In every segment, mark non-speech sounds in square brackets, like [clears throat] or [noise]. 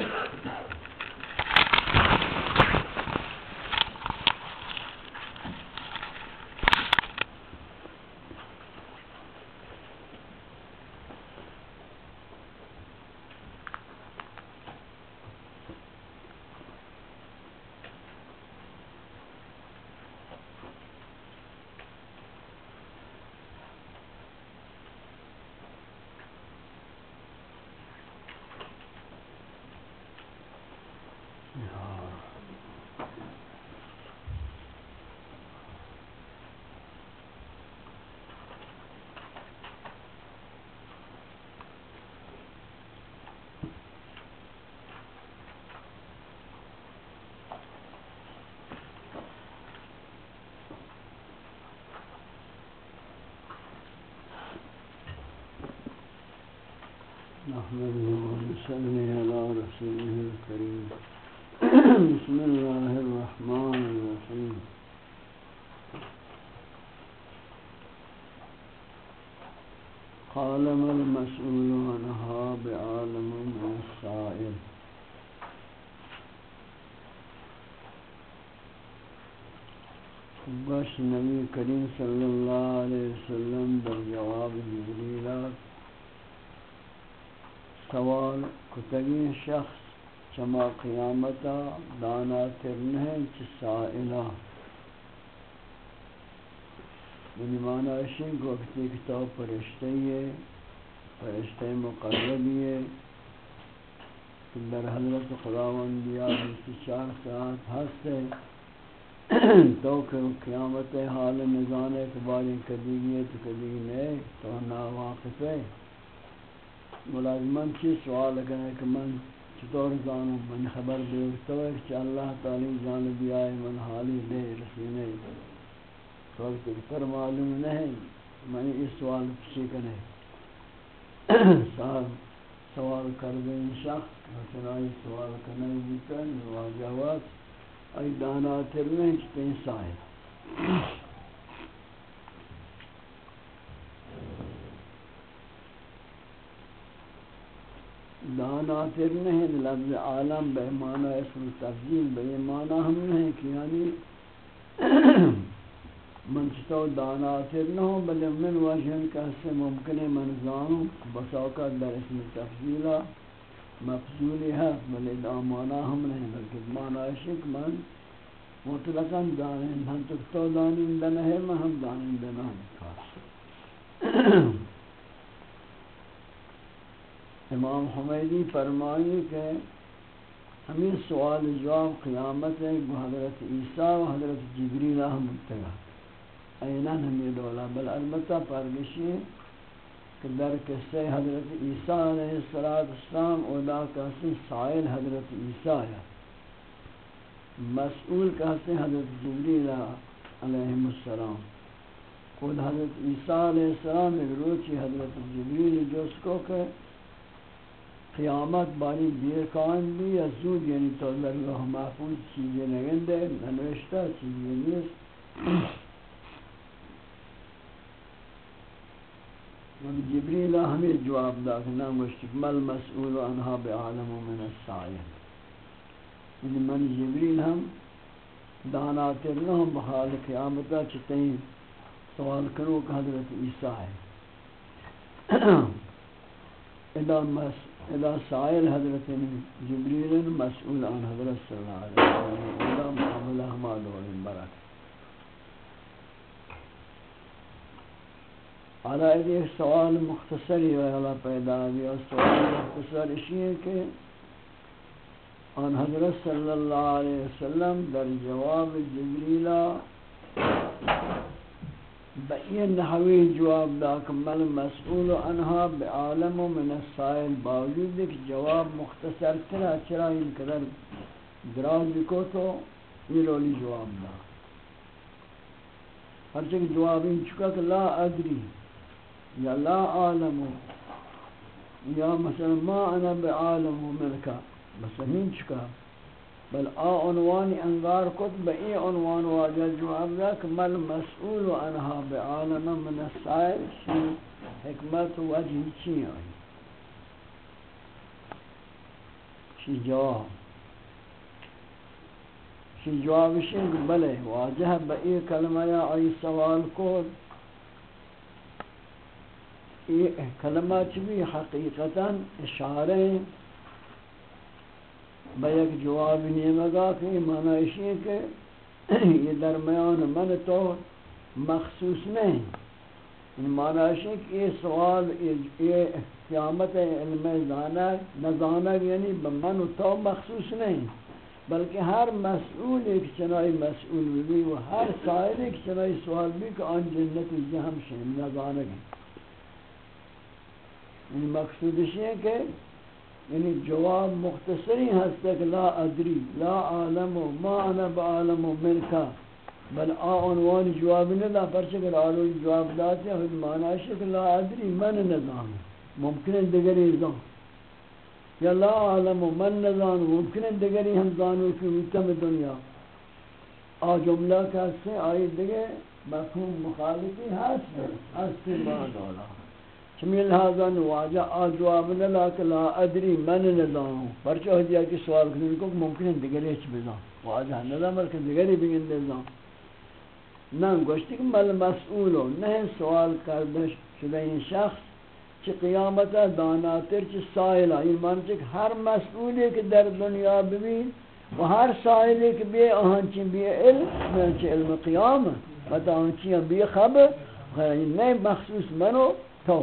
Thank you. بسم الله الرحمن الرحيم. قال ما المسؤول عنها بعالم من السائل. باش نبی کریم صلی اللہ علیہ وسلم در جواب جبریلات سوال کتگی شخص چما قیامتا دانا ترنہ چ سائلہ؟ یعنی معنی اشین کو اکتی کتاب پرشتی ہے پرشتی مقربی ہے۔ در حضرت خداوندی آدھتی چار ساعت ہستے تو کہ قیامت حال نظام اعتباری کدیگی ہے تو کدیگی نہیں، تو نا واقف ہے۔ ملازمان چی سوال کرنے کہ من چطور زانو من خبر دے، تو ہے کہ اللہ تعالی جانبی آئے، من حالی دے، رسینے۔ تو وقت پر معلوم نہیں میں اس سوال کسی کرنے صاحب سوال کر دیں شخص لیکن آئی سوال کرنے بیتن واجہوات ای دانا ترمین چتیں داناتر نہیں لفظ عالم بے معنی اسم تفضیل بے معنی ہم نہیں کہ یعنی [coughs] من چطور داناتر نہ ہوں بلے من وجہن کہ سے ممکن ہے من زانوں بساوقات در اسم تفضیلہ مفضولی ہے بلے دا معنی ہم نہیں بلکہ معنی شک من مطلقاً دانیں ہم تک تو دانیں دنہ ہے میں ہم دانیں دنہ ہم. [coughs] امام حمیدی فرمائی کہ ہمیں سوال جواب قیامت ہے کہ حضرت عیسیٰ و حضرت جبریل احمد اینان ہمیں دولا، بل البتہ پرگشی کہ در قصہ حضرت عیسیٰ علیہ السلام اولا کہتے سائل حضرت عیسیٰ ہے۔ مسئول کہتے حضرت جبریل علیہ السلام۔ خود حضرت عیسیٰ علیہ السلام ایک روچی حضرت جبریل جو اس کو کہ قیامت باری دیر قائم بھی یا زود یعنی تو در اللہ محفوظ چیزیں نگندے ننوشتہ چیزیں نیست. نبی جبریل ہمیں جواب دا کہ مل مسئول عنہ بعالم من السائل یعنی من جبریل ہم داناتر نہ بحال قیامتا چتیں سوال کرو کہ حضرت عیسیٰ ہے. [clears throat] ادا مس ادا سائل حضرت جبریل مسئول عن حضرت صلی اللہ علیہ وسلم ادا معاملہ ہما دور برک حالا ایک سوال مختصری والا پیدا بھی سوال مختصر اسی ہے کہ ان حضرت صلی اللہ علیہ وسلم در جواب جبریلہ بئی نحوی جواب دا کمل مسئول عنها بعالم من السائل باوجود کہ جواب مختصر ترا چرا ان قدر دراز بکو تو یہ لولی جواب دا ہر چک جواب ان چکا کہ لا ادری یا لا عالم یا مثلا ما انا بعالم ملکا. بس ہین چکا بل آ عنوان انگار کت بئی عنوان واجہ جواب دا کہ مل مسئول عنها بعالم من السائل شی حکمت وجہ چی آئی؟ شی جواب؟ شی جواب شنگ بلے واجہ بئی کلمہ یا آئی سوال کو یہ کلمہ چبی حقیقتا اشارے بیک جواب نیمگا کہ معنی اشیئے کہ یہ درمیان من تو مخصوص نہیں ان معنی اشیئے کہ یہ سوال یہ قیامت علم زانک نزانک یعنی من تو مخصوص نہیں بلکہ ہر مسئول ایک چنائی مسئول بھی و ہر سائل ایک چنائی سوال بھی کہ آن جنت جہم شہم نزانک ہیں یعنی مقصود ہے کہ یعنی جواب مختصری ہستک لا ادری، لا عالم ما انا بعالم منکا. بل آ عنوان جواب نہ دا پرچہ کہ آلو جواب داتے ہیں معنی ہے کہ لا ادری من نظام. ممکن ہے دیگری زان. یا لا عالم من نظام، ممکن ہے دیگری ہم زانو کی ویتم دنیا. آ جملہ کہتے ہیں آئی دیگے مفہوم مخالفی ہست ہستی بعد اولا چمی لہذا نواجہ آ جواب نلا کہ لا ادری من نداؤں پرچہ ہو دیا کہ سوال کرنے کو ممکن ہے دیگری اچھ بزاں واجہ ندا ملکہ دیگری بگن دیزاں نہ گوشتی کہ مل مسئولو نہ سوال کردش شدہ این شخص چی قیامت داناتر چی سائلہ این معنی چی ہر مسئولی کہ در دنیا ببین و ہر سائلی کہ بے آہنچی بے علم چی علم قیامت و آہنچی بے خبر غیر نہیں مخصوص منو تو۔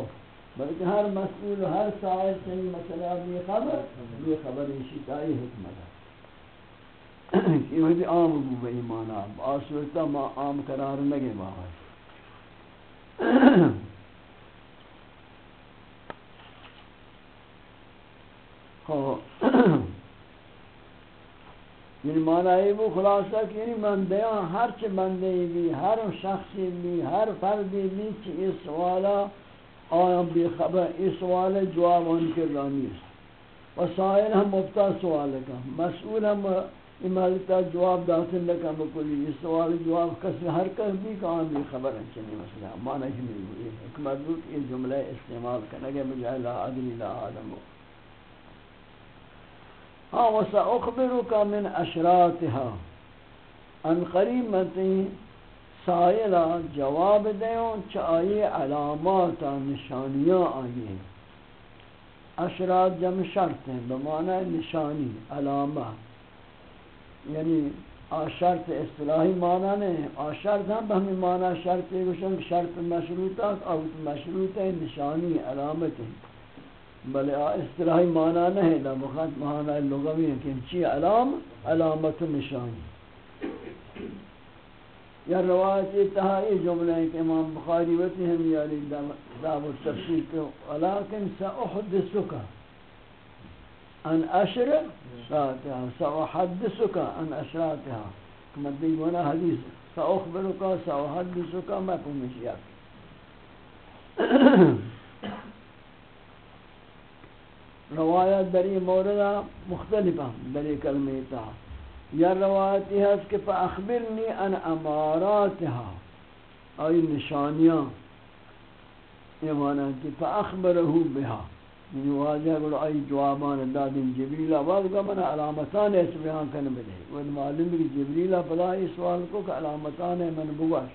بلکہ ہر مسئول ہر سائل صحیح مسئلہ بھی خبر یہ خبر شکائی حکمت ہے۔ یہ بھی عام ہو بے ایمان آپ آسورتا ما عام قرار نگے باہر یعنی معنی وہ خلاصہ کہ یعنی مندیاں ہر چھ بندے بھی، ہر شخصی بھی، ہر فردی بھی، چھ اس سوالہ آیا بے خبر، اس سوال جواب ان کے رانی ہے وسائل ہم مفتا سوال کا۔ مسئول ہم امالتا جواب داخل لکا بکلی۔ اس سوال جواب کسی ہر کس بھی کہاں بھی خبر ہے چلی مسئلہ۔ معنی ہی نہیں ہوئی۔ حکمت بود یہ جملہ استعمال کرنے گے بجائے لا عدلی لا آدم۔ ہاں وسا اخبرک من اشراتها ان قریب قریمتیں سائلہ جواب دیوں چاہیے علامات نشانیاں آئیے اشرات جمع شرط ہیں، بمعنی نشانی، علامہ۔ یعنی آشرط اصطلاحی معنی نہیں آشرط ہم بہمی معنی شرط گوشن شرط مشروطہ اوت مشروط ہے نشانی، علامت ہے بلے اصطلاحی معنی نہیں دا بخط معنی لغوی ہے کہ چی علام؟ علامت نشانی۔ یا روایت اتحائی جملہ ہے کہ امام بخاری وتی ہم یاری دعو التفسیر کو ولیکن سأحدثک ان اشر ساتها سأحدثک ان اشراتها کما دیوانا حدیث سأخبرک سأحدثک ما کمشیات [coughs] روایت در مورد مختلفہ در کلمہ اتحائی یا روایتی ہے کہ فاخبرنی ان اماراتها. ای نشانیاں یہ معنی کہ بها. یعنی واجہ کہ ای جوابان دادن جبریل؟ آواز من علامتان اس بیان کرنے بلے وہ معلوم ہے کہ جبریل فلا اس سوال کو کہ علامتان من بواش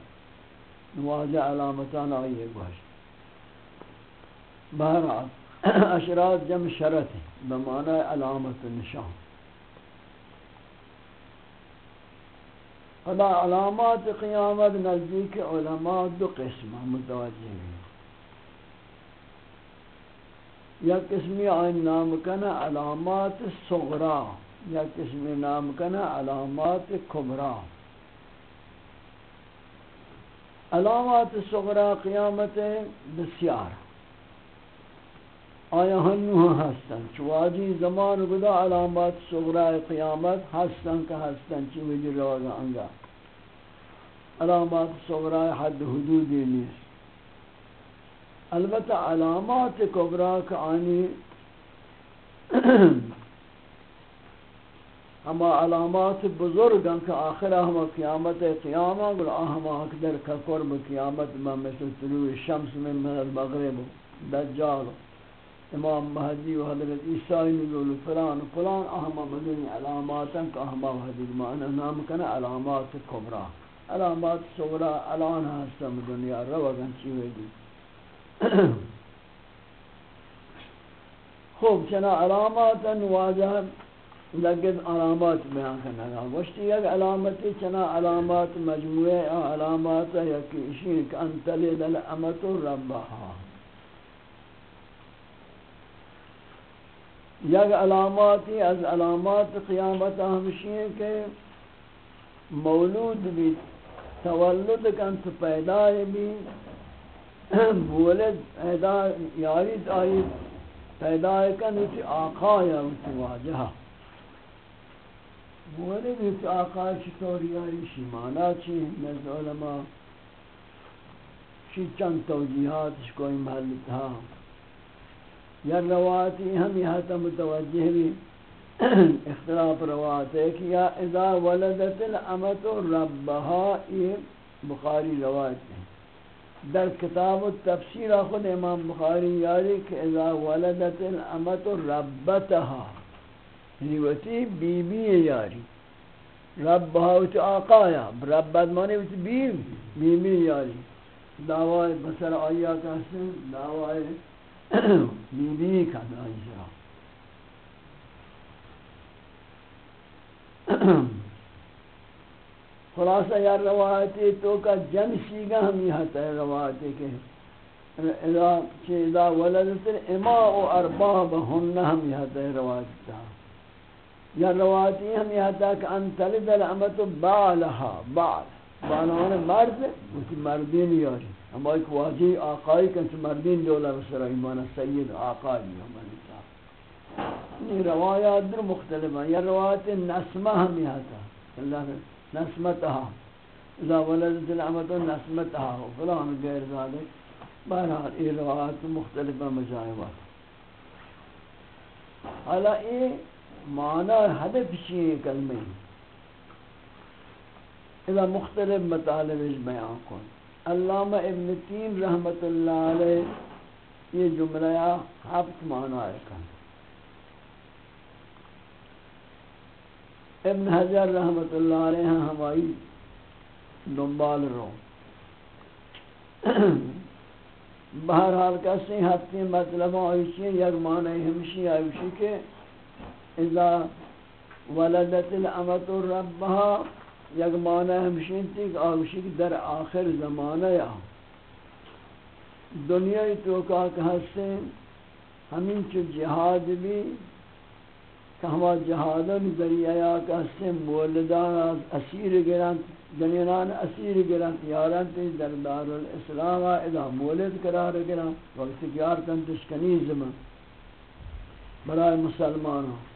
واجہ علامتان آئی ہے بہرحال اشرات جمع شرط بمعنی علامت نشان. خدا علامات قیامت نزدیک علماء دو قسم متوجہ ہیں۔ یا قسمی آئین نام کنا علامات صغرا، یا قسمی نام کنا علامات کبرا۔ علامات صغرا قیامت بسیار۔ آیا ہنو ہستن چواجی زمان گدا علامات صغرائے قیامت ہستن کا ہستن چی وجی روگا انگا. علامات صغرائے حد حدودی نیس البتہ علامات کبرا کا آنی [clears throat] ہما علامات بزرگاں کا آخرہ ہما قیامت قیامہ گل آہما اکدر کا قرب قیامت میں مثل طلوع شمس میں من المغرب دجال. امام مہدی و حضرت عیسیٰ نزول فلان و فلان اہم مدنی علامات ہیں کہ اہم مہدی معنی نام کنا علامات کبرا۔ علامات صغرا علان ہستم دنیا روگن چیوے دی۔ [clears throat] خوب چنا علامات واجہ لگت علامات بیان کرنا گا وشتی یک علامتی چنا علامات مجموعے علامات یکی اشین کہ انتلی دل امت یک علاماتی از علامات قیامت ہمشی ہیں کہ مولود بھی تولد کن تو پیدا بھی بولد، پیدا یارید آئید پیدا کن اسی آقا یا اسی واجہ بولد اسی آقا چطوری آئی شی مانا چی، نزد علماء شی چند توجیحات کوئی محل تھا یا روایتی ہم یہاں تا متوجہ بھی اختلاف روایت ہے کہ یا اذا ولدت الامت ربها یہ بخاری روایت ہے۔ در کتاب التفسیر خود امام بخاری یاری کہ اذا ولدت الامت ربتها یعنی وتی بی بی یاری۔ ربها وتی آقایا ربت مانی وتی بی بی بی یاری۔ دعوی بسر آیا کہتے ہیں دعوی بی بی کا دائجرا خلاصہ یا روایتی تو کا جنسی گا ہم یہ ہے روایتی کہ اذا اذا ولدت الاماء اربابهن ہم یہ ہے روایتی یا روایتی ہم یہ ہے کہ ان تلد الامت بالها بال بالها مرد وہ مردین یاری اما ایک واجی آقای کنچ مردین دولا بسر ایمان سید آقای یومن یہ روایات در مختلف ہیں۔ یا روایت نسمہ ہم یہ تھا۔ اللہ نسمتها اذا ولدت العمت نسمتها فلان غیر ذلك بہرحال یہ روایات مختلف مجائبات حالا یہ معنی حدف چیئے کلمہ اذا مختلف مطالب بیان کن۔ علامہ ابن تین رحمت اللہ علیہ، یہ جملہ ہفت معنی ہے ابن حجر رحمت اللہ علیہ ہمائی دنبال رو۔ بہرحال کسی ہفتی مطلب آئیشی یک معنی ہمشی آئیشی کہ اذا ولدت الامت ربها یک معنی ہمشین تھی کہ آوشی در آخر زمانہ یا دنیای توکا کہ ہستے ہمیں چو جہاد بھی کہ ہما جہادن ذریعہ کہ ہستے مولدان اسیر گران، جنینان اسیر گران، یاران تی در دار الاسلام اذا مولد قرار گران وقت یار کن تشکنیزم برای مسلمانوں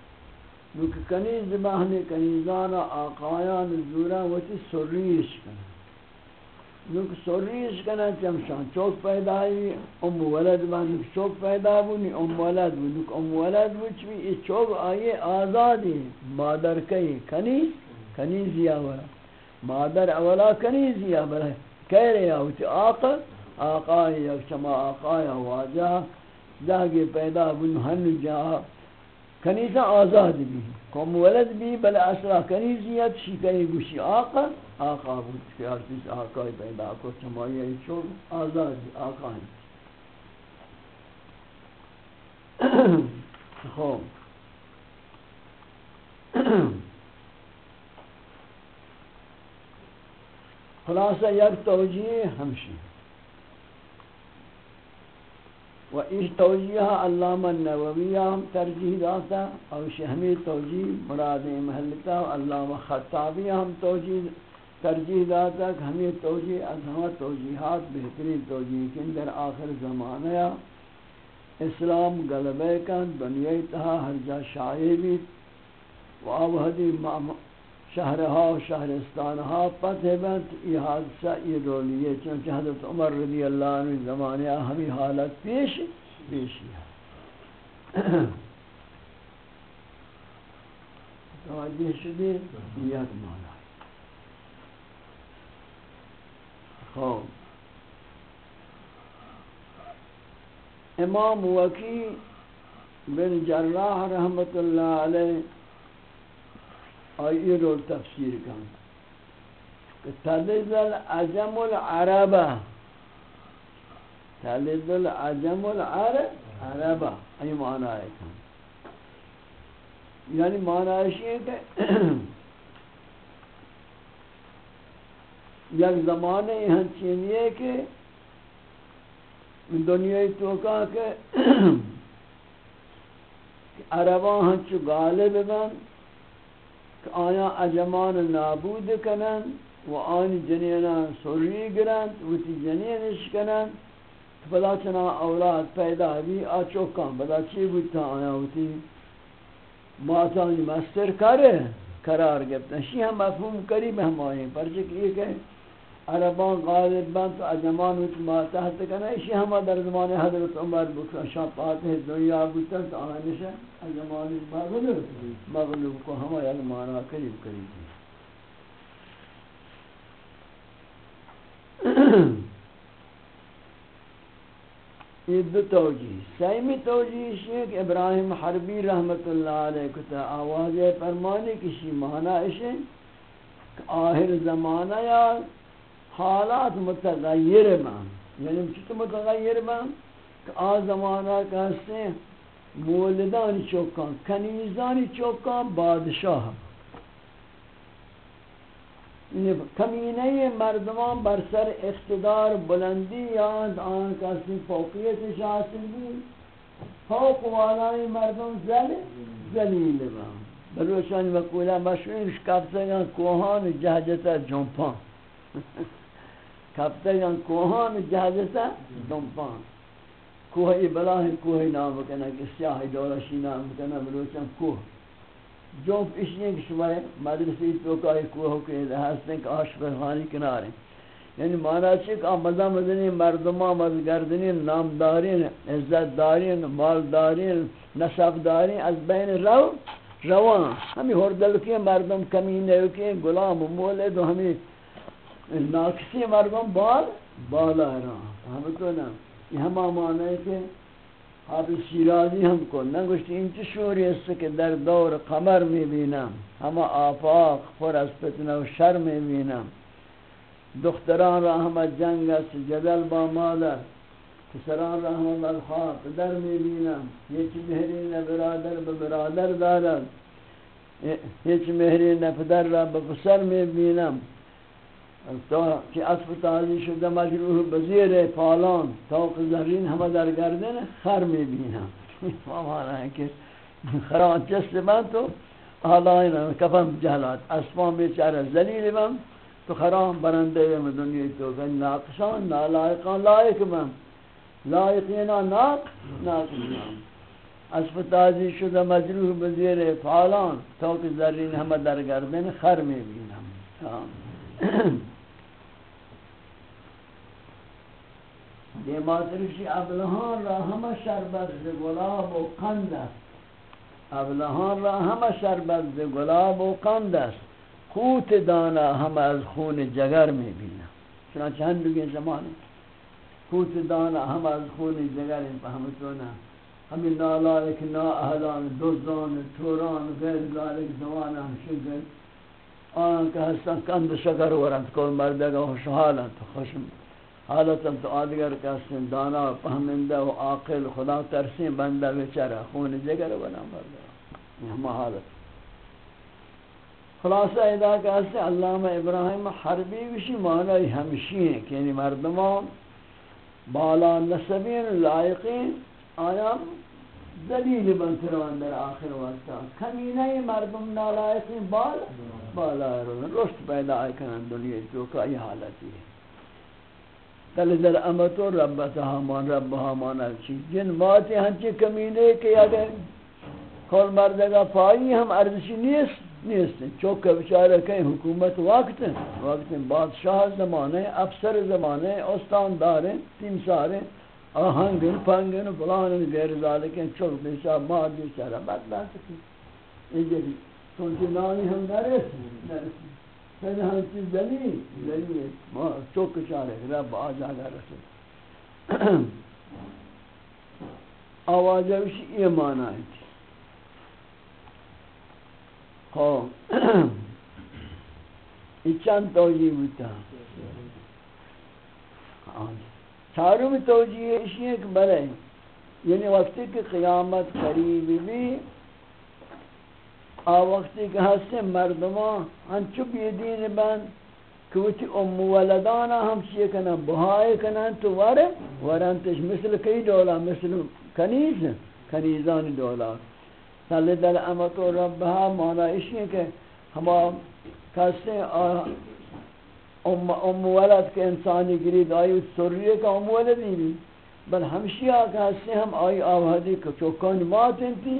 نوک کنیز بہنے کنیزان آقایان زورا وچی سریش کنا نوک سریش کنا چمشان چوک پیدا ہوئی ام ولد بہن نوک چوک پیدا بونی، ام ولد بونی نوک ام ولد بوچ بھی یہ چوک آئیے آزادی مادر کئی کنیز کنیز یا ورا. مادر اولا کنیز یا برا کہہ رہے ہیں وچی آقا آقا یک چما آقا یا واجہ. جاگے پیدا بونی ہن جا کنیزه آزاد بی. کم ولد بی بل اصلا کنیزیت شکنی گوشی. آقا آقا بود که آرتیس آقای پیدا کو چمایی چون آزاد بی آقا [clears throat] خب. [clears throat] خلاصه یک توجیه همشه و اس توجیہ علامہ نوویہ ہم ترجیح داتا اور شہمی توجیہ مراد محلتا علامہ خطابیہ ہم توجیہ ترجیح داتا کہ ہمیں توجیہ از ہمیں توجیحات بہترین توجیہ کن در آخر زمانہ اسلام غلبہ کن، دنیا تہا، ہر جا شائع بھی و آوہدی شہرہا و شہرستانہا پتہ بنت یہ حادثہ یہ رولیے چونکہ حضرت عمر رضی اللہ عنہ زمانے ہمیں حالت پیش پیشی ہے توجہ شدی؟ نیت مانا. خوب امام وکی بن جراح رحمت اللہ علیہ آئی رول تفسیر کن. تلد العجم العرب. تلد العجم العرب عرب. ای معنی ہے کن. یعنی معنی ہے کہ [clears throat] یک زمانے ہنچینی کہ دنیای توکا کہ [clears throat] عربان ہنچ غالب بن کہ آیا عجمان نابود کنن و آن جنینا سوری گرند و تی جنینش کنن بلا چنا اولاد پیدا بھی آچوکان، بلا چی بودتا آیا و تی؟ ماتانی مستر کرے قرار گفتن شی ہم مفہوم قریب ہم آئیں پرچک یہ کہ عربان، غالب بند تو اجمان وچ ما تحت کنا اسی ہما در زمان حضرت عمر بکر شاہ پاتح دنیا بودتا تو آنشا اجمان مغلوب. مغلوب کو ہما یک یعنی مانا قریب قریب [clears throat] یہ دو توجیہ سیمی توجیہ ہے کہ ابراہیم حربی رحمت اللہ علیہ کتا آواز فرمانے کسی معنی ہے آخر زمانہ یا حالات متغیر من یعنی چطور متغیر من کہ آ زمانہ کہتے ہیں مولدانی چوکان کنیزانی چوکان بادشاہ۔ یعنی کمینه مردمان بر سر اقتدار بلندی یا آن کسی فوقیت حاصل بود فوق والای مردم زل زلیل با بلوچانی مقوله مشهورش کفتگان کوهان جهجتا جنپان [laughs] کفتگان کوهان جهجتا جنپان کوه بلاه کوه نام کنه که سیاهی دورشی نام کنه بلوچان کوه جو اشیاء کہ شما مدرسی تو کا کوہ کے ہستن کہ آش فرحانی کنارے. یعنی مانا چھ کہ مزہ مدنی مردما مزگردنی، نامدارین عزت دارین مالدارین نسب دارین از بین رو، روان. ہمیں ہردل مردم کمینے کے، غلام مولد ہمیں ناقصی مردم بال، بالا رہا ہم تو نا، یہ ہم مانا ہے کہ حافظ شیرازی ہم کو نگوشتی انچی شوری است کہ در دور قمر می بینم همه آفاق پر از فتنه و شر می بینم دختران را همه جنگ است، جدل با مادر پسران را همه ملخواه پدر می بینم هیچ مهری نه برادر به برادر دارد هیچ مهری نه پدر را به پسر می بینم تو کہ اسب تازی شده مجروح بزیر پالان توق زرین همه در گردن خر میبینم [laughs] مانا ہے کہ خران جست من تو حالائن کفم جهلات اسبان بیچاره زلیل من، تو خران برنده من دنیا تو کہ ناقصان نالائقان لائق من. لائقینا ناق ناقصان اسب تازی شده مجروح بزیر پالان توق زرین همه در گردن خر میبینم. [clears throat] [clears throat] به ابلهان را همه شربت ز گلاب و قند است. ابلهان را همه شربت ز گلاب و قند است. قوت دانا همه از خون جگر می بینم چنانچه هم بگه زمانه. قوت دانا همه از خون جگر این فهمتونه همین نالالک نا اهلان دوزان توران غیر ذالک زوان همشگل آن که هستن کند شکر ورند کن مردگا خوشحالند خوشم حالتا تو آدگر کسن، دانا فهمنده و عاقل، خدا ترسین بنده بچره خون جگر بنا مرده ہما حالت. خلاصہ ادا کہتے ہیں، علامہ ابراہیم حربی وشی معنی ہمشی ہیں، کہ یعنی مردمان بالا نسبین لائقین آیا دلیل بنتروان در آخر وقتا کمینہ مردم نالائقین بال بالا رشت پیدا آئی کنن دنیا جو کا یہ حالتی ہے. تل در امتو ربت همان، رب همان چی؟ جن ماتی ہنچی کمینے کہ اگر کول مردگا پایی ہم ارزشی نیست نیست چوک بچارہ کہیں حکومت وقت وقت بادشاہ زمانے افسر زمانے استان دارے تیم سارے آہنگن پنگن، فلان غیر ذالکن. چوک بیچارہ مار بیچارہ بدبخت. کی یہ جی سنتی نانی ہم نرسی نرسی پھر ہم چیز دلی دلی چوک چارے، رب آجا گا رسول۔ آواز یہ مانا ہے۔ ہاں۔ یہ چند توجیہ ہوتا ہاں۔ چاروں میں توجیہ اسی ایک بڑے یعنی وقتی کہ قیامت قریب بھی آ وقتی کہ ہستے مردمان ہنچو بیدین بند کہ وچی ام ولدانا ہم چیئے کنا بہائے کنا تو ورم ورنتش مثل کئی دولا؟ مثل کنیز؟ کنیزان دولا. صلی دل امت و ربها مانا اسی کہ ہما کسے ام, ام ولد کے انسانی گرید آئی سریے کا ام ولدی بھی بل ہمشی آکا ہستے ہم آئی آوہدی کو چوکان ماتن تھی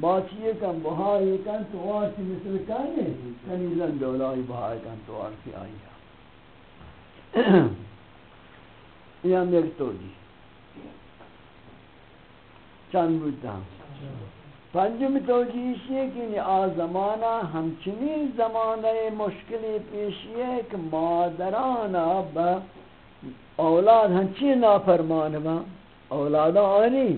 باچیے کن بہائی کن تو آرسی مثل کنے کنیزن دولائی بہائی کن تو آرسی آئی یہ ہم ایک توجی چند بودتا پنجم توجیہ ہے کہ آ زمانہ ہمچنی زمانہ مشکلی پیشی ہے کہ مادرانا با اولاد ہنچی نافرمان با اولادا آنی۔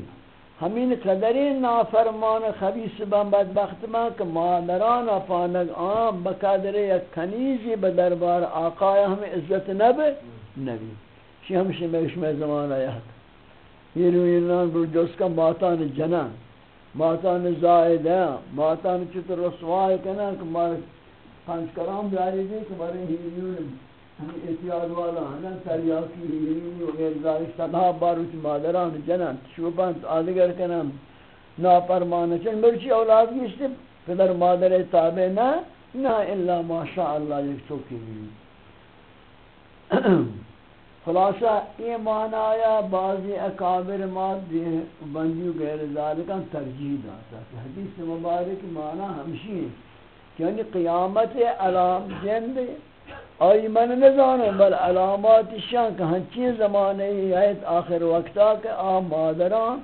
ہمین قدری نافرمان خبیث بن بدبخت من کہ مادران پانک آم بقدر یک کنیزی به دربار آقای ہم عزت نب نبی. شی ہمشی میشم زمان آیا یہ روی نان بر جس کا ماتان جنان، ماتان زائد ماتان چطر رسوائی کنا کہ مار پنچ کرام بیاری دی کہ بارے ہیریون ہمیں اتیاد والا ہنن تریاکی ہیرینی و غیر ذالک صدہ باروچ مادران، جنان، شوبان، آدگر کنم ناپرمانه چن مرچی اولاد گیشتی پدر مادر تابع نه نه الا ما شاء ماشاءالله یک چوکی خلاصہ، یہ معنی آیا، بعضی اکابر ماد بندی غیر ذالکا ترجیح داتا حدیث مبارک معنی ہمشی ہے کہ یعنی قیامت علام جند آئی من نزانو بل علامات شان کہ ہنچین زمانے آیت آخر وقتا کہ آ مادران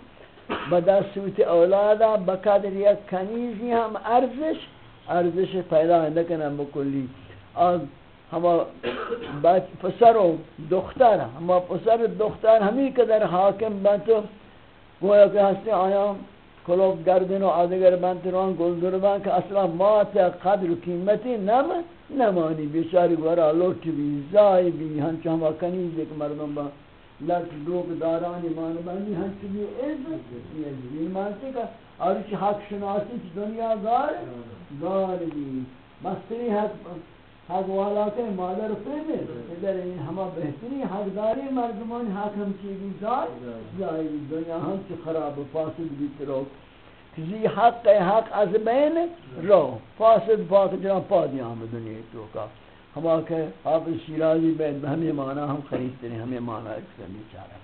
بدستوت اولادا بقدر یک کنیزی ہم ارزش ارزش پیدا نکنم بکلی آگ ہما پسر و دختر ہما پسر دختر ہمی قدر حاکم بنتو گویا کہ ہستے آیا کلوب گردن و آدگر بنتران گلدر بن کہ اصلا مات قدر و قیمتی نم نمانی. بیچاری گورا لوٹ بھی زائی بھی ہنچ ہما کنیز ایک مردم با لٹ دوک دارانی مان بندی ہنچ بھی عزت کہ اور چی حق شناسی دنیا گار گار بھی مستری حق حق والا کے مادر پیدے ادھر این ہما بہتری حق داری مردمان حق ہم چیزی زائی زائی دنیا ہنچ خراب فاسد بھی تروک کسی حق حق از بین رو. فاسد پاک جناب پا دیا ہم دنیا تو کا. ہما کہ آپ شیرازی بین ہمیں معنی ہم خریدتے ہیں ہمیں معنی اس کا بیچارہ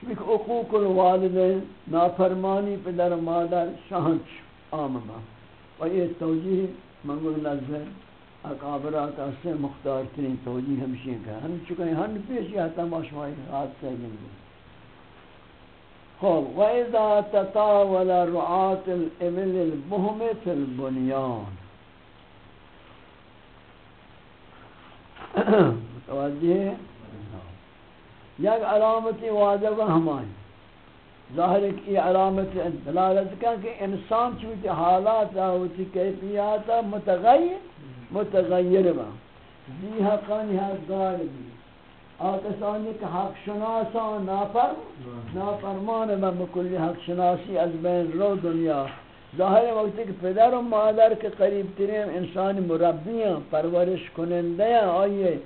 چونکہ حقوق الوالدین نافرمانی پدر مادر شانچ آمما و یہ توجیہ منگل نظر اقابرات سے مختار ترین توجیہ ہمشی کا ہم چکے ہم پیش یا تماشائی ہاتھ سے گنگے خوب وَإِذَا تَطَاوَلَ رُعَاتِ الْإِبِلِ الْبُهْمِ فِي الْبُنْيَانِ [coughs] متوجہ یک علامت واجب ہمائی۔ ظاہر یہ علامت دلالت کا کہ انسان چوتی حالات ہوتی کیفیات متغیر متغیر با زی حقانی حق غالبی آکسانی که حق شناسان نافر نافرمان من بکلی حق شناسی از بین رو دنیا۔ ظاہر وقتی کہ پدر و مادر کے قریب ترین انسان مربی ہیں پرورش کنندے ہیں آئیے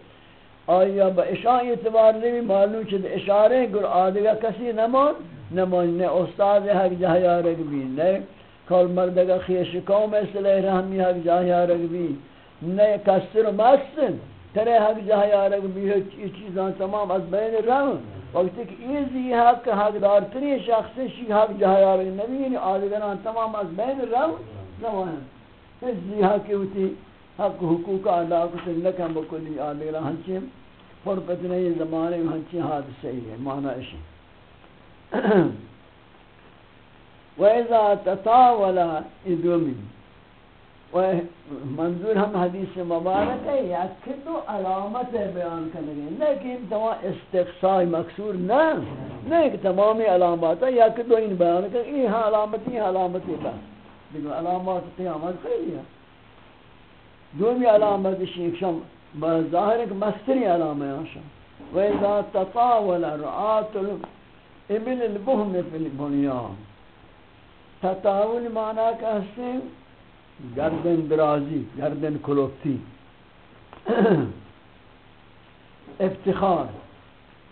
آیا با اشاء اعتبار نمی معلوم چید اشاره گر آدگا کسی نمان نمان نه استاد حق جای آرگ بی نه کل مردگا خیش قوم اصلاح رحمی حق جای آرگ بی نه کسر و مستن ترے حق جہاں آرگ بھی ہے چیزان تمام از بین رہن۔ وقتی کہ یہ زی حق حق دار تری شخص شی حق جہاں آرگ نبی یعنی آدگران تمام از بین رہن نوان اس زی حق ہوتی حق حقوق ادا کو لکم بکلی آدگران ہنچیم فرقت نہیں زمانے میں ہنچی حادثہ ہی ہے معنی اشی وَإِذَا تَطَاوَلَ إِدُومِن و منظور ہم حدیث مبارک ہے، یا کہ دو علامت بیان کرنے گئے لیکن تمام استقصائی مقصور نہ نہیں کہ تمامی علامات ہے، یا کہ دو ان بیان کرنے یہ علامت یہ علامت ہے۔ بس دیکھو علامات قیامت خیلی ہے دومی علامت شیخ شم بظاہر ایک مستری علامہ ہے شم وَإِذَا تَطَاوَلَ رُعَاتُ الْإِبِلِ الْبُهْمِ فِي الْبُنْيَانِ تطاول معنی کہتے ہیں گردن درازی، گردن کلوپتی [clears throat] افتخار.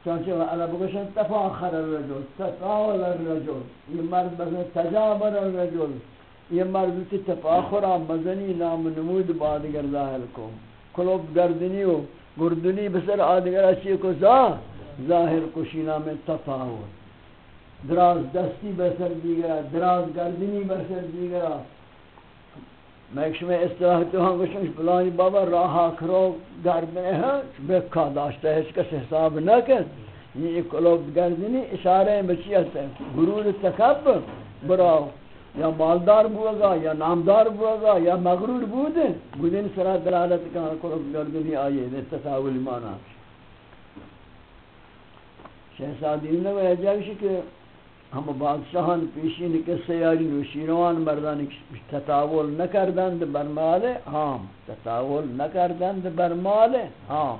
چونچہ عرب گوشن، تفاخر الرجل، تطاول الرجل. یہ مرد بزن تجابر الرجل. یہ مرد کی تفاخر مزنی نام نمود بادگر ظاہر کو کلوپ گردنی و گردنی بسر آدگر اچھی کو زا، ظاہر کو میں تفاول دراز دستی بسر دیگرہ دراز گردنی بسر دیگرہ میں ایک شمی اصطلاح تو ہاں گوشن فلانی بابا راہا کرو گردنے ہیں بکا ہاں، داشتا ہے، اس کا حساب نہ کر۔ یہ ایک قلوب گردنی اشارے بچی ہے گرور تکب براو یا مالدار بوگا یا نامدار بوگا یا مغرور بود گدن سرا دلالت کا قلوب گردنی آئیے دے تساول مانا۔ شہزادی نے وہ اجازت کہ ہم بادشاہان پیشین کے سیاری نوشیروان مردانی تطاول نکردند بر مال ہام تطاول نکردند بر مال ہام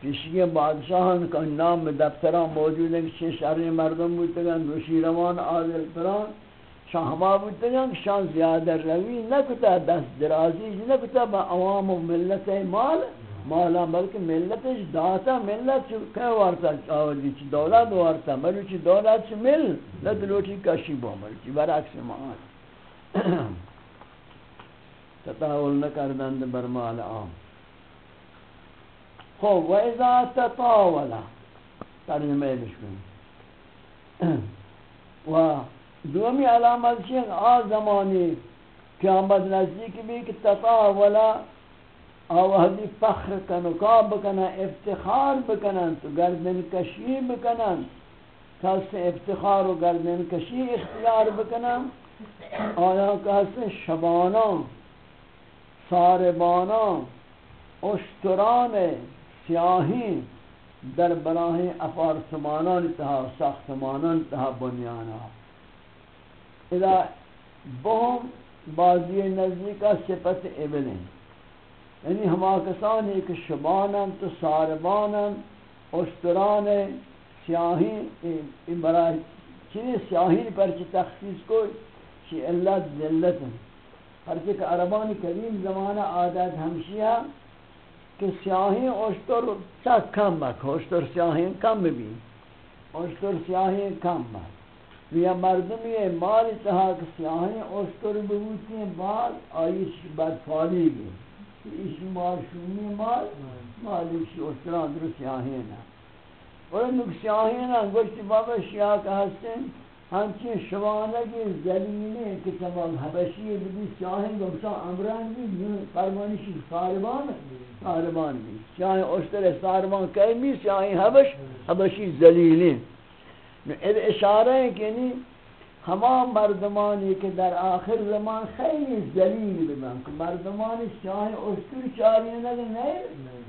پیشین بادشاہان کا نام دفتران موجود ہیں کہ شہر مردم بودتگن نوشیروان آدھر پران۔ شاہما بودتگن شان زیادہ روی نکتا دست درازی نکتا با عوام و ملت مال مالا بلکہ ملت داتا، ملت کہ وارتا چاولی چی دولت، وارتا ملو چی دولت چی مل لدلوٹی کشی بو مل چی، برعکس مان [clears throat] تطاول نکردند بر مال عام۔ خوب و اذا تطاولا۔ ترجمه بشکن [clears throat] و دومی علامت چیز آ زمانی قیامت نزدیک بھی کہ تطاولا آوازی فخر کنکا بکنن، افتخار بکنن، تو گردن کشی بکنن. کس افتخار و گردن کشی اختیار بکنن. آیا کس شبانا ساربانا اشتران سیاهی در براه افارسمانان تها، ساختمانان تها بنیانا اذا بهم بازی نزدیک صفت ابنه یعنی ہما کسان ایک شبانن تو ساربانن اشتران سیاہی برای چنی سیاہی پر چی تخصیص کو چی علت ذلت ہر چک عربان کریم زمانہ عادت ہمشیہ کہ سیاہی اشتر چک کم بک اشتر سیاہی کم بھی اشتر سیاہی کم بک یا مردمی مال تہا کہ سیاہی اشتر ببوتی ہیں بعد آئیش بدفالی بھی ایش مال شونی مال مالش اشتران در سیاہیں سیاهینا ولی نک سیاهینا گوشتی بابا شیعه که هستن همچین شوانگی زلیلی که تمام حبشی بودی سیاهین گمسا امران بی فرمانشی ساربان ساربان بی سیاهین اشتر ساربان که می سیاهین حبش، حبشی زلیلی اشاره ہے کہ یعنی نہیں ہما مردمانی کہ در آخر زمان خیلی ذلیل ببن کہ مردمانی شاہ اشتر چاری نگن نہیں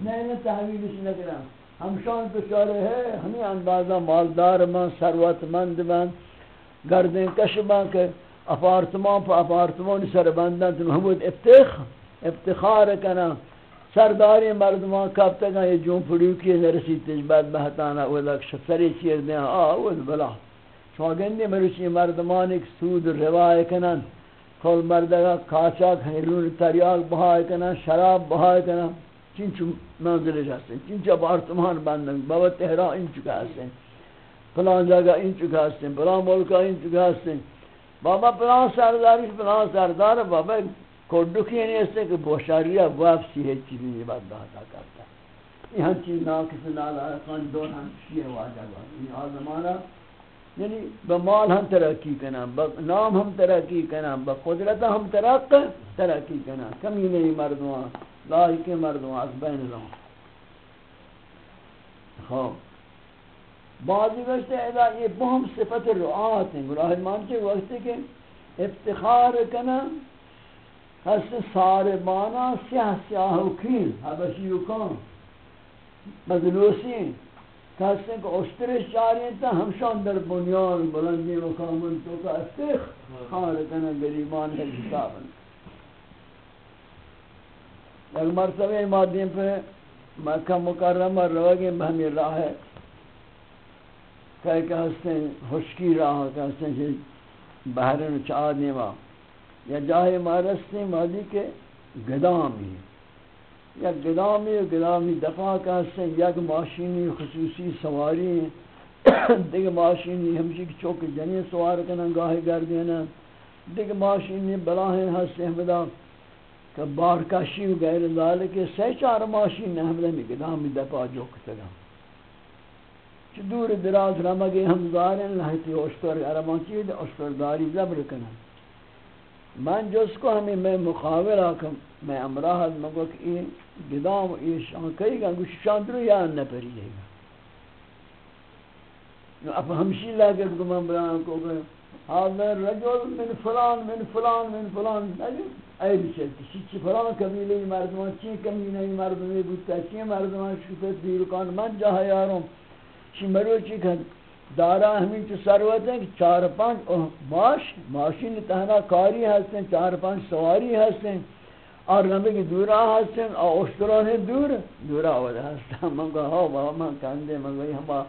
نہیں تحویلش نگرن ہمشان تو چارے ہے ہمیں اندازہ مالدار من، ثروت مند من گردن کش من کہ اپارتمان پا اپارتمان سر بندن تو محمود افتخ افتخار کنا سرداری مردمان کب تک یہ جون پڑیو کی نرسی تجبت بہتانا اولا سری چیر دیں آہ اولا بلا. شاگندی مروچی مردمان ایک سود روای کنن. کل مردگا کاچاک، هیلون تریاک بهای کنن، شراب بهای کنن. چین چو منزلش هستن چین چو بارتمان بندن. بابا تهران این چو که پلان جگہ این چو که پلان ملکا این چو که بابا پلان سرداریش پلان سردار. بابا کردکی یعنی هسته که بوشاری وافسی ہے چیزی یہ بات داتا کرتا یہاں چیز ناکس نالا خان دون ہم شیئے واجہ گا یہ آزمانہ یعنی بمال ہم ترقی کنا نام ہم ترقی کنا بقدرت ہم ترق ترقی کنا کمی نہیں مردوان لائق مردوان از بین رہا خواب بعضی وقت ادا یہ بہم صفت رعات ہیں۔ گراہ مان کے وقت کہ افتخار کنا ہست سارے بانا سیاہ سیاہ و حبشی و کان مدلوسی کہتے ہیں کہ اشترش چاری ہیں تا ہمشان در بنیان بلندی مقامن تو کا استخ خارکنا گریبان ہے کتابن ایک مرتبہ مادین پہ مکہ مکرمہ روگی بہمی راہ ہے۔ کہ ہستے ہیں، خشکی راہ کہتے ہیں کہ بحرن چاہ دیما یا جاہے مارستے مادی کے گدامی یا گدامی و گدامی دفاع کہتے ہیں یک ماشینی خصوصی سواری دیکھ ماشینی ہمشی کی چوک جنی سوار کرنا گاہی گردینا دیکھ ماشینی بلاہیں ہستے ہیں کہ بارکشی و غیر ذالک سی چار ماشین ہمیں میں گدامی دفاع جو کتگا چھ دور دراز رمگی ہم زارن لہتی اشتر عربان چید اشتر داری زبر کنن من جس کو ہمیں میں مخاور آکم میں امراحت مگو کہ این گدام ای شان کئی گا، گوش شان درو یا نہ پری جائے گا۔ اب ہمشی لگے گو من بران کو گئے ہاں حاضر رجل من فلان من فلان من فلان ای بچے چی چی فلان قبیلے مردمان، چی کمینے مردمی بودتا چی مردمان شکفت دیرکان، من جہا یارم، چی مروچی کھن دارا ہمیں چو سروت ہیں کہ چار پانچ ماش، ماشین تہنا کاری ہستیں چار پانچ سواری ہستیں اور نبی کی دورا ہستیں اور اشتران دور دورا ہوتا ہستا من کہا ہو بابا من کہندے من گئی ہما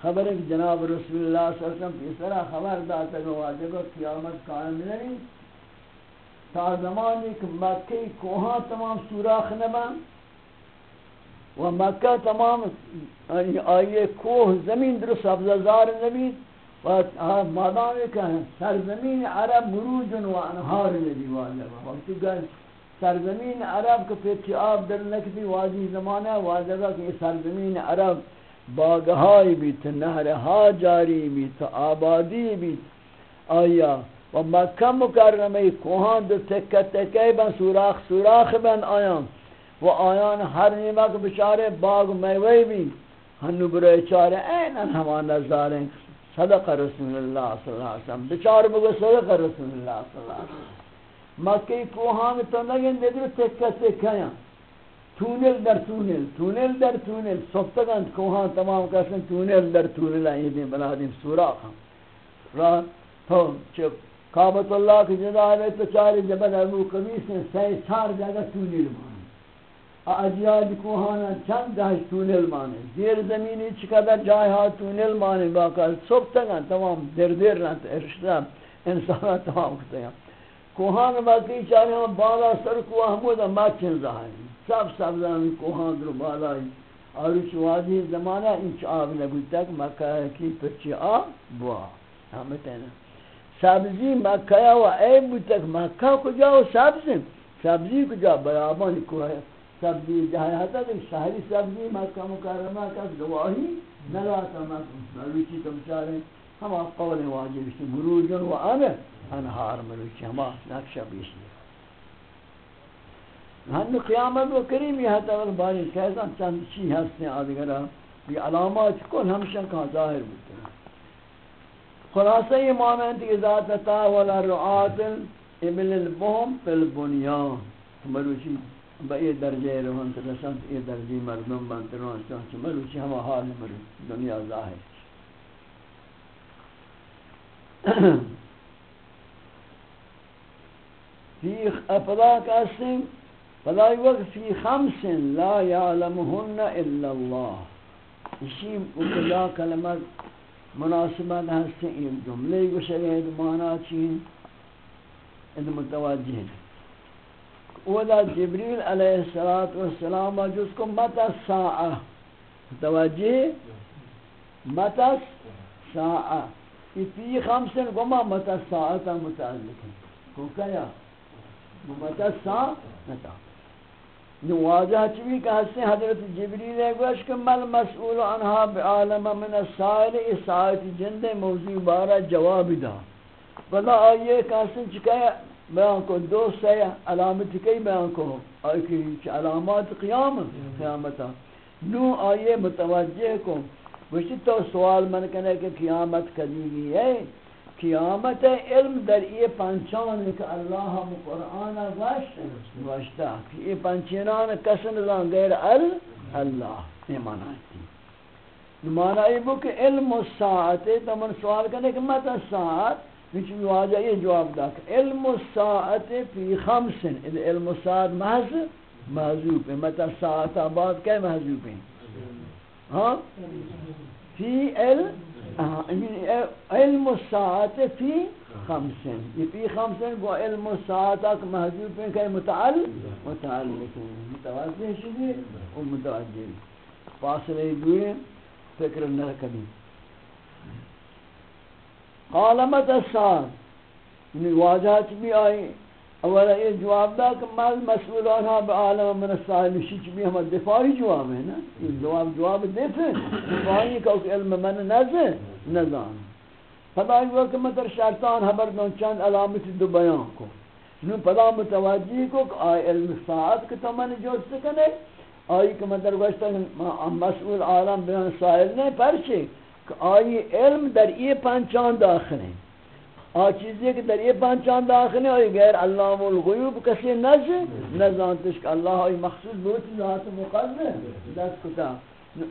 خبر ہے کہ جناب رسول اللہ صلی اللہ علیہ وسلم اس طرح خبر داتا کہ واجہ کو قیامت قائم نہیں تا زمانی کہ مکی کوہاں تمام سوراخ نبان و مکہ تمام آئیے کوہ زمین در سبززار نبی و مادام کہ سرزمین عرب مروجن و انہار نبی واجبہ وقتی کہ سرزمین عرب کے پیچھے آب در نکتی واجی زمانہ واجبہ کہ سرزمین عرب باغہائی بیت نہرہا جاری بیت آبادی بیت آیا، و مکہ مکرمی کوہان دو تکہ تکہ بن سوراخ سوراخ بن آیاں و آیان ہر نیمک بچارے باغ میوی بھی ہنو برای چارے اینن ہما نظاریں صدق رسول اللہ صلی اللہ علیہ وسلم۔ بچار بگو صدق رسول اللہ صلی اللہ علیہ وسلم۔ مکی کوہان تو نگن ندر تکہ تکہ ہیں تونل در تونل تونل در تونل۔ سفتگان کوہان تمام کسن تونل در تونل ہیں۔ دیں بنا دیں سوراخ ہم راہ تو چپ کعبت اللہ کی جدا ہے تو چار جبل ابو قمیس نے سی چار جگہ تونل مانے اجیاد کوہانا چند دہش تونل مانے زیر زمینی چقدر جائے ہاں تونل مانے باقا صبح تک تمام در در رہتا ارشدہ انسانا تمام کتے ہیں۔ کوہان باقی چارے ہم بالا سر کوہ ہمودا مچن ظاہری سب سب زمین کوہان در بالائی۔ اور اس وادی زمانہ انچ آب لگو تک مکہ کی پرچی آب بوا۔ ہمیں تینا۔ سبزی مکہ و عیب تک مکہ کجا و سبزی؟ سبزی کجا؟ برابان کوہ سبزی جہاں ہتا کہ شہری سبزی مکہ مکرمہ کا گواہی نلاتا مروچی تم چارے ہما قول واجب اسی مروجن و آمر. انہار مروچی ہما نقشہ بیشنی ہن قیامت و کریم یہ ہتا باری کیسا چند چی ہستے آدھگرہ یہ علامات کل ہمشن کہاں ظاہر ہوتے ہیں خلاصہ یہ مانند کہ ذات تاول رعات ابن البهم فی البنیان. مروچی با یہ درجہ روحان ترسند یہ درجہ مردم بانت روحان چاہتا مروچی ہما حال مروچی دنیا ظاہر [clears throat] فی افلاک اسم فلا وقت فی خمس لا یعلمهن الا اللہ اسی مقلا کلمت مناسبت ہستے ہیں جملے گوشے مانا چین ان متوجہ ہیں ودا جبریل علیہ الصلوۃ والسلام جس کو مت الساعه توجہ مت الساعه فی خمس گما مت الساعه متعلق ہے۔ کو کیا؟ مت الساعه نواجہ چوی کہ ہستے حضرت جبریل ہے گوش کہ مل مسئول عنها بعالم من السائل، اس آیت جند موضوع بارہ جواب دا۔ بلا آئیے کہ ہستے چکے بیان کو دو سے علامت کئی بیان کو آئی کہ علامات قیام قیامتا نو آئیے متوجہ کو۔ وشی تو سوال من کنے کہ قیامت قدیمی ہے۔ قیامت علم در یہ پنچان کہ اللہ ہم قرآن گوشت گوشتا کہ یہ پنچینان کسن لان غیر ال اللہ۔ یہ معنی ہے۔ معنی ہے کہ علم الساعت تو من سوال کرنے کہ مت الساعت وچ واجہ یہ جواب دا کہ علم الساعت فی خمس. علم الساعت محض محذوب. ہے مت الساعت بعد کیا محذوب. ہے ہاں فی علم علم الساعت فی خمسن یہ فی خمسن گو علم الساعت اک محضوب ہے کہ متعل متعلق. متوجہ شدی و متوجہ فاصلے دوئے فکر نہ کبھی قالمت الساعت یعنی واجہات بھی آئی اولا یہ جواب دا کہ مال مسئول آنها بعالم من السائل شیچ بھی ہم دفاعی جواب ہے نا؟ یہ جواب جواب دیتے دفاعی کہ علم من نزے نزان. پدا ہوا کہ مطر شرطان حبر دون چند علامت دو بیان کو. نو پدا متوجہ کو کہ آئی علم ساعت کہ تو من جو سکنے آئی کہ مطر گوشتا مسئول عالم بیان سائل نہیں پرچے کہ آئی علم در یہ پنچان داخل ہیں۔ آ چیزی کہ در یہ پانچان داخل ہیں غیر اللہ الغیوب کسی نز نزانتش کہ اللہ ای مخصوص بہت ذات مقدس دست کتا۔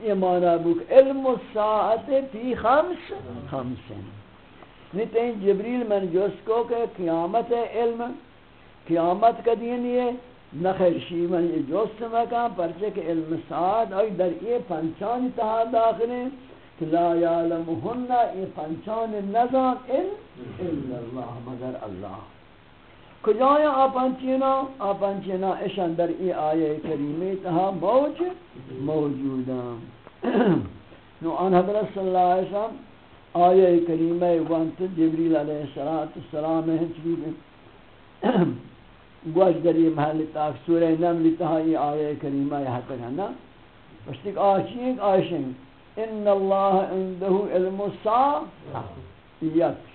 یہ معنی بک علم الساعت فی خمس خمسن نیتیں جبریل من جس کو کہ قیامت علم، قیامت کا دین یہ نخیر شی من یہ جس مکان پرچے کہ علم ساعت اور در یہ پنچان تہا داخل ہیں۔ لا یعلمهن ای پنچان نزان الا اللہ، مگر اللہ۔ کجای آپنچینا آپنچینا اشان در ای آیه کریمی تها موج موجودا نو آن حضرت صلی اللہ علیہ وسلم آیه کریمه وانت جبریل علیہ السلام ہے گوش در یہ محل تاک سورہ نملی تها ای آیه کریمه یہاں تک ہے نا۔ پشتک آشی ایک آشنگ ان اللہ عنده علم الساعة یک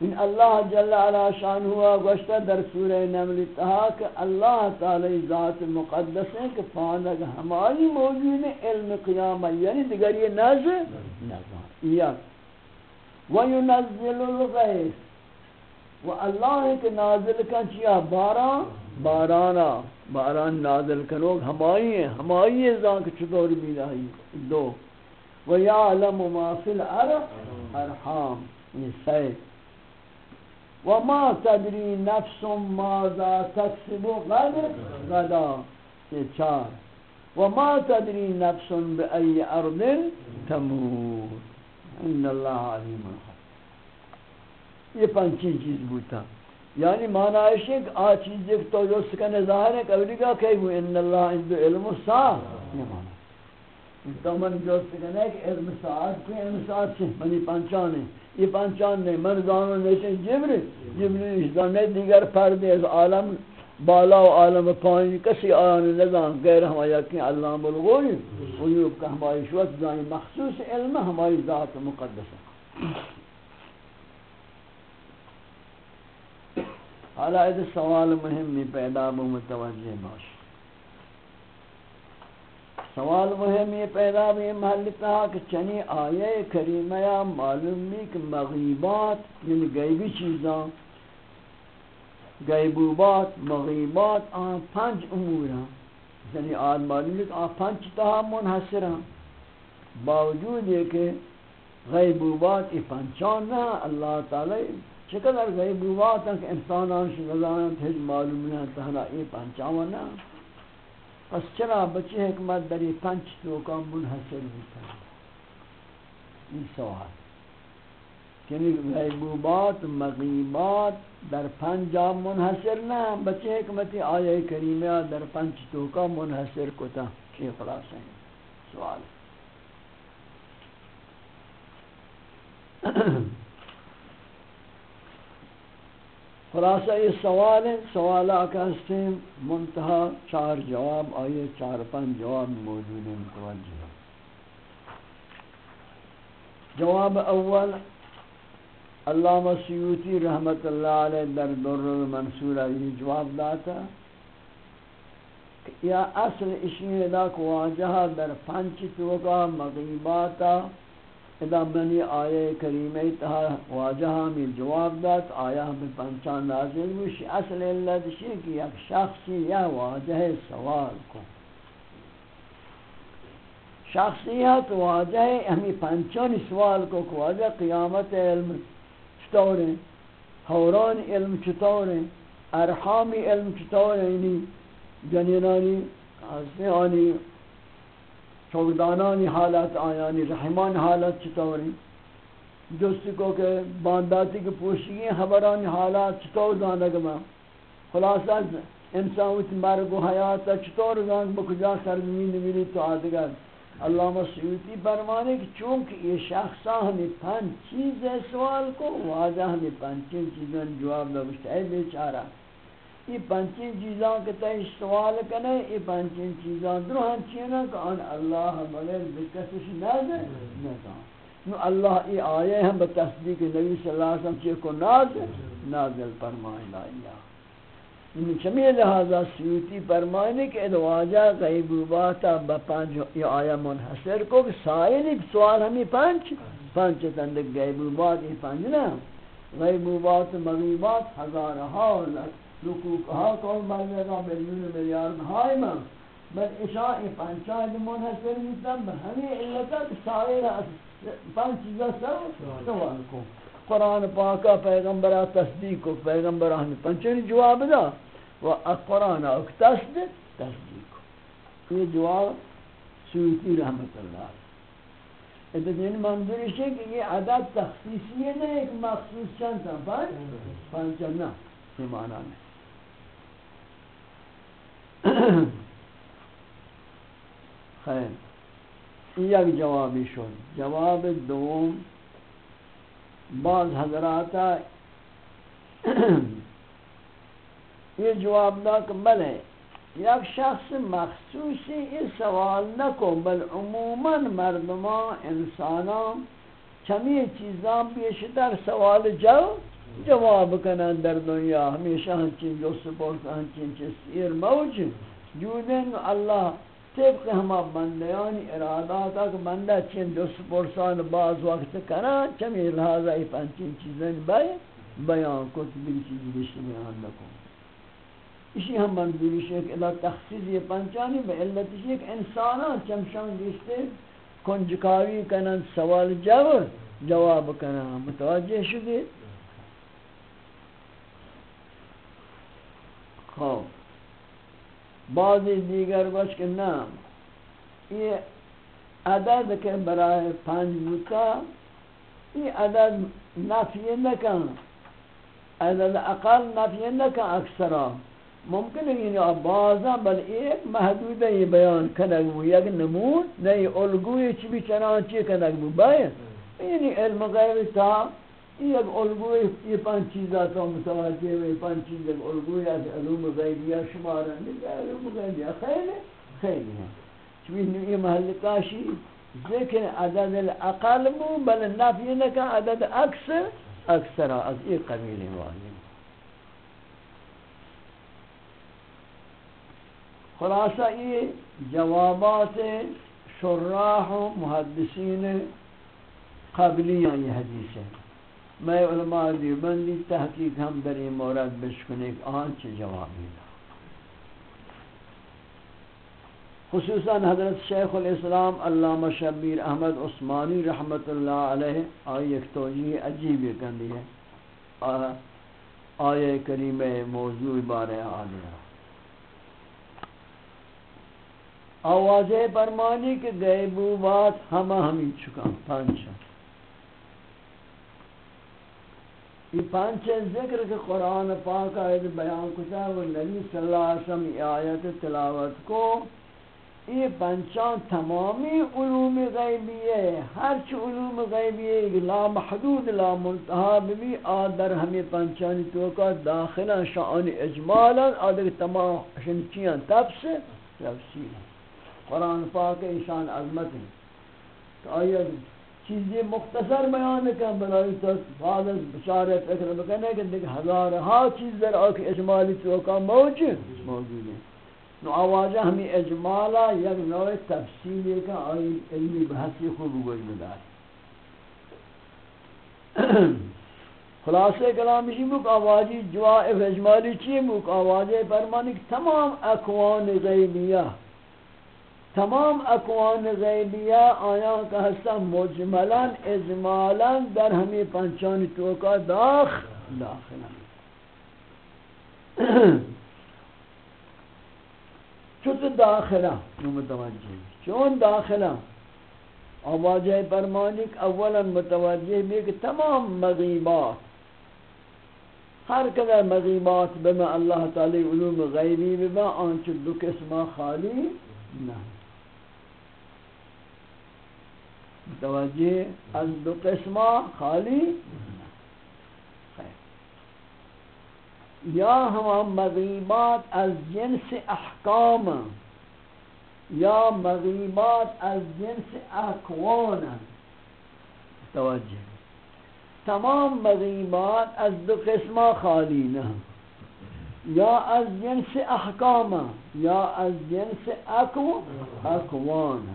ان اللہ جل علا شان ہوا گوشتا در سورہ نمل تہا کہ اللہ تعالی ذات مقدس ہے کہ فانگ ہماری موجود علم قیامہ یعنی دیگر یہ نز نظر۔ یک وینزل الغیث۔ و اللہ کے نازل کا چیا باران بارانا باران نازل کنوگ ہمائی ہیں ہمائی ہیں زانک چطور بھی رہی دو۔ وَيَعْلَمُ مَا فِي الْأَرْحَ ارحام یہ سی وَمَا تَدْرِي نَفْسٌ مَاذَا تَكْسِبُ غَدْ غَدَا یہ چار۔ وَمَا تَدْرِي نَفْسٌ بِأَيِّ أَرْضٍ تَمُورِ ان اللہ علیم یہ پنچی چیز بوتا۔ یعنی معنی ہے کہ آ چیز ایک تو جو سکنے ظاہر ہے کہ اولی کا کہ وہ ان اللہ عند علم الساعہ یہ معنی. ہے تو من جو سکنے کہ علم ساعت کو علم ساعت سے منی پنچان ہے یہ پنچان نہیں من زانو نہیں جبر جبر اشدانے دیگر پردے از عالم بالا و عالم پائیں کسی آیان نظام غیر ہمارا یقین علام الغوی ویوب کا ہماری شوت زانی مخصوص علم ہماری ذات مقدس. ہے حالا ایک سوال مہمی پیدا بو متوجہ باش. سوال مہمی پیدا بھی محل تھا کہ چنی آیے کریمہ یا معلوم بھی کہ مغیبات یعنی غیبی چیزاں غیبوبات، مغیبات، آن پنج امور ہیں یعنی آد معلوم ہے کہ آن پنج تہا منحصر ہیں باوجود یہ کہ غیبوبات ای پنچان نہ اللہ تعالی چقدر غیبوات ہیں کہ انسانان شغلان تھج معلوم نہ تہنا ای پنچاونا پس چرا بچی حکمت در یہ پنچ تو کا منحصر ہوتا ہے یہ سوال۔ یعنی غیبوبات مغیبات در پنجا منحصر نہ بچی حکمتی آیہ کریمہ در پنچ تو کا منحصر کتا یہ خلاص ہے سوال۔ خلاصہ یہ سوال ہے، سوال کا سیم منتہا چار جواب، آئیے چار پانچ جواب موجود ہیں، متوجہ جواب اول، علامہ سیوتی رحمت اللہ علیہ در در المنصورہ یہ جواب داتا یا اصل اشیاء دا کو واجہا در پنچ توقع مغیباتا ادا منی آیے کریمہ تہا واجہ میں جواب دات آیا ہم پنچان نازل مش اصل اللہ دشی کہ یک شخصی یا واجہ سوال کو شخصیت واجہ، ہمیں پنچان سوال کو کہ واجہ قیامت علم چطور ہیں؟ حوران علم چطور ہیں؟ ارحامی علم چطور ہیں؟ یعنی جنینانی آنی چوکدانانی حالت آیانی، رحمان حالت چطوری؟ جستی کو کہ بانداتی کے پوشگی خبرانی حالات چطور دانگ ما خلاصا انسان وچ مرگ و حیاتا چطور دانگ بکجا سرزمین نمیلی تو آدگر اللہ مسیوتی برمانے کہ چونکہ یہ شخصا ہمیں پنچ چیز سوال کو واضح ہمیں پنچین چیزیں جواب دو بشتا ہے بیچارہ۔ یہ پنچین چیزاں کے تئیں سوال کنے یہ پنچین چیزاں درو ہم چینا کہ ان اللہ ملے بکسش نازل نظام نو اللہ ای آئے ہم بتصدیق نبی صلی اللہ علیہ وسلم چیئے کو نازل نازل فرمائے لا الہ۔ ان چمی لہذا سیوتی فرمائنے کہ ادواجہ غیبوباتا بپنج یہ آیا منحصر کو کہ سائلی سوال ہمیں پنچ پنچ تندک غیبوبات یہ پنج نا غیبوبات مغیبات ہزارہا لکھ حقوق ها کون بندگان میلیون میلیارد های من بل اشاع پنچای منحصر نیستن به همین علتا سایر پنج چیزا سوال کن قرآن پاکا پیغمبرہ تصدیق کو پیغمبرہ ہمیں پنچنی جواب دا۔ و قرآن اک تصدیق تصدیق کو۔ یہ جواب سویتی رحمت اللہ۔ ہے دین منظورش ہے کہ یہ عدد تخصیصی ہے ایک مخصوص چند تا پنچ پنچ نا یہ معنی نہیں۔ [coughs] خیر. یک جوابی شد جواب دوم، بعض حضرات [coughs] یہ جواب دا کہ بلے یک شخص مخصوصی اس سوال نکو بل عموما مردمان انسانان چمی چیزاں بیشتر سوال جو جواب کنن در دنیا، ہمیشہ ہنچین جو سپورت ہنچین چیز سیر موج جودن اللہ طبق ہما بندیانی اراداتا کہ بندہ چین جو سپورسان بعض وقت کنن، چمی لحاظہ ای پنچین چیزیں بای بیان کو تبین چیزی بشت بیان لکو اسی ہم منظوری شیخ اللہ تخصیص یہ پنچانی با علت شیخ انسانان چمشان گشتے کنجکاوی کنن، سوال جواب جواب کنن. متوجہ شدید؟ خوب بعضی دیگر گوش کہ نام یہ عدد کے برای پنج بوتا یہ عدد نفی نکن عدد اقل نفی نکن اکثرا. ممکن ہے کہ بعضا بل ایک محدود ہے یہ بیان کنگ بو یک نمون نہیں الگوی چی بھی چنانچی کنگ بو باید یعنی علم غیب تا یک الگوی یہ پانچ چیزا تو متوجہ ہے پانچ چیز ایک الگوی از علوم غیبیہ شمارن علوم غیبیہ خیلی خیلی ہیں چونکہ یہ محل کاشی ذکر عدد الاقل مو بل نفی نکا عدد اکثر اکثر از یہ قبیل والی خلاصہ یہ جوابات شراح و محدثین قبلیاں یہ حدیث ہے میں علماء دیوبندی تحقیق ہم در این مورد بشکنے آنچ جوابی دا خصوصا حضرت شیخ الاسلام علامہ شبیر احمد عثمانی رحمت اللہ علیہ آئی ایک توجیہ عجیب کندی ہے آئے کریم موضوع بارے آلیہ آوازیں فرمانی کہ غیبوبات ہمہ ہمیں چکا، پانچ یہ پانچ ذکر کے قرآن پاک آیت بیان کتا وہ نبی صلی اللہ علیہ وسلم آیت تلاوت کو، یہ پنچان تمامی علوم غیبی ہے، ہر چھ علوم غیبی ہے لا محدود لا منتہا بھی آدر ہمیں پنچانی توقع داخلا شان اجمالا، آدر تمام شنچیاں تفسیر تفسیر قرآن پاک شان عظمت ہے۔ تو آیت چیزی مختصر بیان کن بنای تو بعد از بشارت فکر بکنه کہ دیکھ ہزار ہا چیز در آکھ اجمالی توقع موجود موجود ہے نو آواجہ ہمیں اجمالا یک نوع تفصیلی کا آئی علمی بحثی خوب گوش بدار خلاصے کلام اسی بک آوازی جوائف اجمالی چیئے بک آوازی فرمانی کہ تمام اکوان غیبیہ تمام اکوان غیبیہ آیا کا حصہ مجملا اجمالا در ہمیں پنچانی توکا داخ داخل چوت داخلہ متوجہ چون داخلہ آوازہ فرمانک اولا متوجہ بھی کہ تمام مغیبات ہر قدر مغیبات بما اللہ تعالی علوم غیبی بما آنچہ دو قسمہ خالی نہ متوجہ از دو قسمہ خالی یا ہم مغیبات از جنس احکام، یا مغیبات از جنس اکوان توجہ تمام مغیبات از دو قسمہ خالی نہ. یا از جنس احکام، یا از جنس اکو اکوان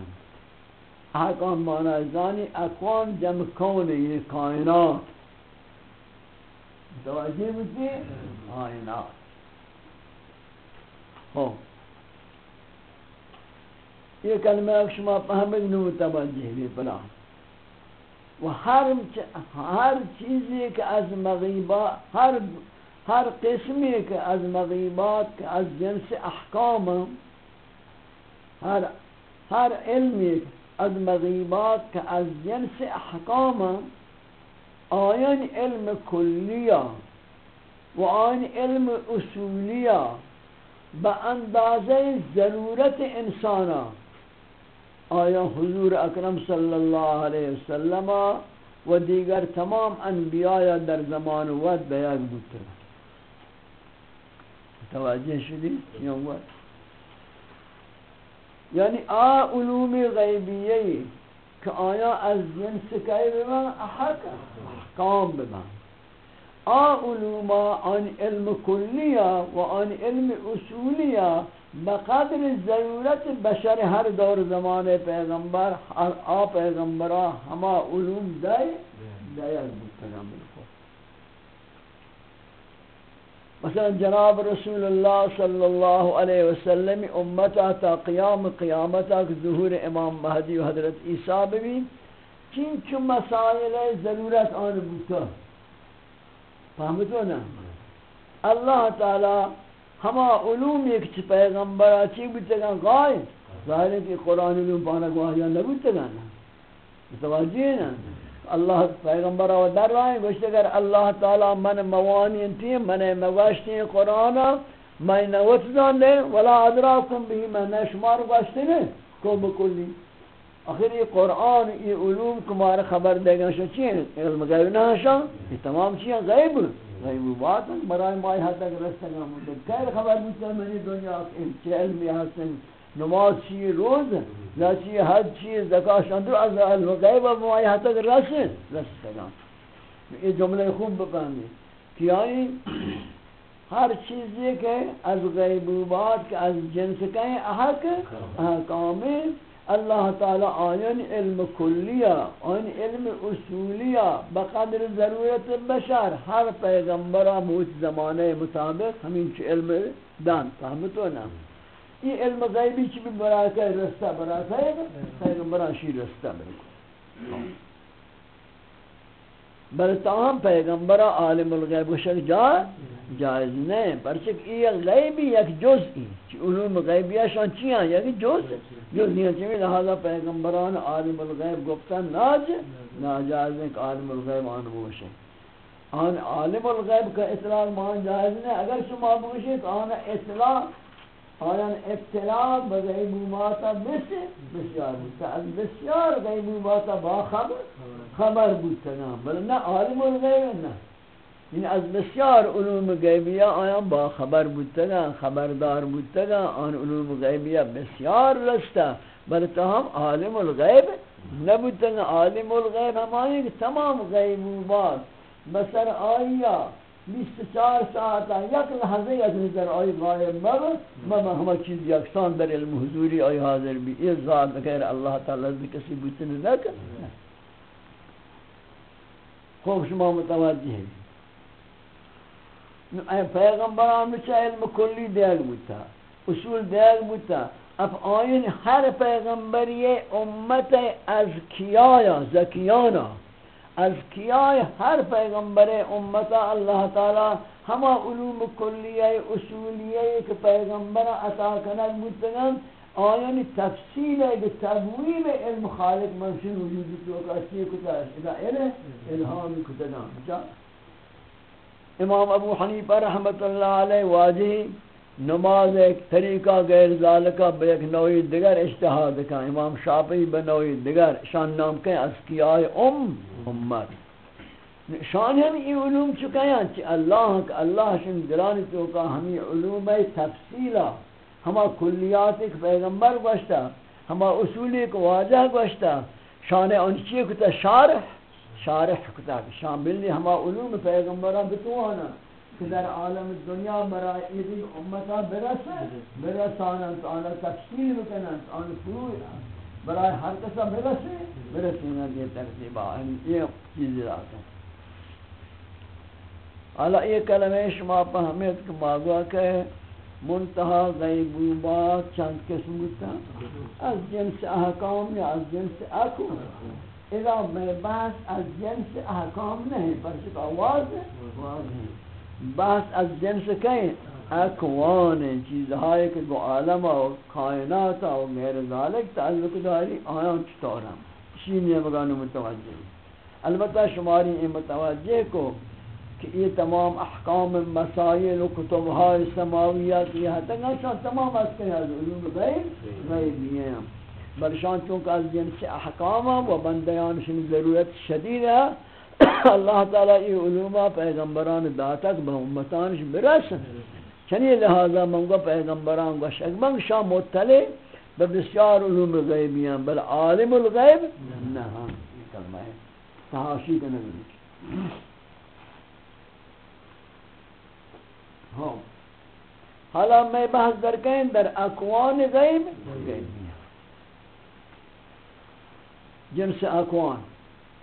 احکام معنی زانی اکوان جمع کون یہ یعنی کائنات. توجہ بودی؟ کائنات. ہو یہ کلمہ شما فهمید نو متوجہ بھی بلا. و ہر ہر چیزی کہ از مغیبات ہر ہر قسمی کہ از مغیبات، کہ از جنس احکام. ہر ہر علمی از المغیبات که از جنس احکام آین علم کلیا و آین علم اصولیا به اندازه ضرورت انسانا آیا حضور اکرم صلی الله علیه وسلم و دیگر تمام انبیاء در زمان ود بیاد یک بود توجه شدید یا وقت؟ یعنی آ علوم غیبیه که آیا از جنس کئی بمن احق احکام بمن آ علوم آن علم کلیه و آن علم اصولیه بقدر ضرورت بشر ہر دور زمانے پیغمبر هر آ پیغمبرہ ہما علوم دائے دائے پیغمبر کو مثلا جناب رسول اللہ صلی اللہ علیہ وسلم امتا تا قیام قیامتا ظہور امام مہدی و حضرت عیسیٰ بھی چین چون مسائل ضرورت آن بوتا۔ فهمتو نا؟ اللہ تعالی ہما علوم ایک چی پیغمبر چی بودتے گا، غائب۔ ظاہر ہے کہ قرآن علوم پانا گواہیان نبودتے گا متوجہ نا؟ اللہ پیغمبر و در رائیں گوشت اگر اللہ تعالی من موانی انتی، من مواشتی قرآن میں نوت دان دے ولا ادراکم بھی میں نشمار گوشتی نے کو بکلی آخر یہ قرآن، یہ علوم کمار خبر دے گا شو چیئے؟ علم غیب نہ شاں یہ تمام چیئے غیب غیبوبات ہیں برای مائی حد تک رستگاہ مدد کہر خبر بودتا منی دنیا چه علمی هستن نماز چی روز یا چی حد چی زکاة شندر از علم غیب مائی حد تک رسن رستگاہ یہ جملے خوب بپہمی کہ آئی یعنی ہر چیزی کہ از غیبوبات کہ از جنس کہیں احق احکام اللہ تعالی آین علم کلیہ آین علم اصولیہ بقدر ضرورت بشر ہر پیغمبرہ موت زمانے مطابق ہمیں چھ علم دان. فهمتو نا یہ علم غیبی چی بھی براکہ رستہ براکہ ہے پیغمبرہ شی رستہ برکو بلتاہم پیغمبرہ عالم الغیب شک جا جائز نہیں پرچک یہ غیبی یک جزئی چی علوم غیبیہ شان چیاں یک جز. جزئی چیمی لہذا پیغمبران عالم الغیب گفتا ناج ناجائز ہیں کہ عالم الغیب آن بوشے آن عالم الغیب کا اطلاع مان جائز نہیں اگر شما بوشے کہ آن اطلاع آن اطلاع بغیبوماتا بس بسیار بودتا از بسیار غیبوماتا با خبر خبر بودتا نا بل نا عالم الغیب نا این از بسیار علوم غیبیہ آیا با خبر بودتگا خبردار بودتگا آن علوم غیبیہ بسیار رستا بلتا ہم عالم الغیب نبودتگا عالم الغیب ہمانی کہ تمام غیبوبات بسر آئیا بیست چار ساعتا یک لحظه یک نظر آئی غائب مبت مما ہما چیز یکسان در علم حضوری آئی حاضر بھی یہ ذات غیر اللہ تعالی به کسی بودتن نکن خوب شما متوجہ ہیں پیغمبران بچہ علم کلی دیگ بودتا اصول دیگ بودتا اب آئین ہر پیغمبری امت از کیایا زکیانا. از کیای ہر پیغمبر امت اللہ تعالی ہما علوم کلیہ اصولیہ ایک پیغمبر عطا کنک بودتگن آیان یعنی تفصیل ہے کہ تبویم علم خالق منشن وجود تو کا اسی کتا اذا علم، الہام کتا جا۔ امام ابو حنیفہ رحمت اللہ علیہ واجہ نماز ایک طریقہ غیر ذالکہ بے ایک نوعی دیگر اجتہاد کا، امام شافعی بنوعی دیگر شان نام کہیں اسکیاء ام امت۔ شان ہم یہ علوم چکے ہیں اللہ اللہ شن دلانی تو کا ہمیں علوم تفصیلہ ہما کلیات ایک پیغمبر گوشتا ہما اصول ایک واجہ گوشتا شان انچی کتا شارح شارح کتا، شامل ہما علوم پیغمبران بتوانا۔ کہ در عالم دنیا برای ایدی امتا برسے برسانا آنا تفصیل بکنا آنا فروع برای ہر کسا برسے برسے یہ ترتیبہ یہ چیزی راتا حالا یہ کلمہ شما پہ ہمیں ماغوا کہ منتہا غیبوبات چند قسم بودتا از جنس احکام یا از جنس اکو اذا میں بحث از جنس احکام نہیں پر چکا واضح واضح بحث از جنس کہیں اکوان چیزہائی کہ گو عالم و کائنات و غیر ذالک تعلق داری آیان چطورا شینی بگانو متوجہ البتہ شماری این متوجہ کو کہ یہ تمام احکام، مسائل و کتب های سماویات یہ تک شان تمام از کہ علوم غیب غیب ہیں برشان چونکہ از جنس احکام و بندیان شن ضرورت شدید ہے [coughs] اللہ تعالی یہ علوم پیغمبران داتک به امتانش برس. چنی لہذا منگو پیغمبران و شکمنگ شاہ مطلع بسیار علوم غیبی ہیں، بل عالم الغیب نہ ہاں، کلمہ ہے، تحاشی کا نبی ہاں۔ حالا میں بحث در کہیں در اکوان غیب جنس اکوان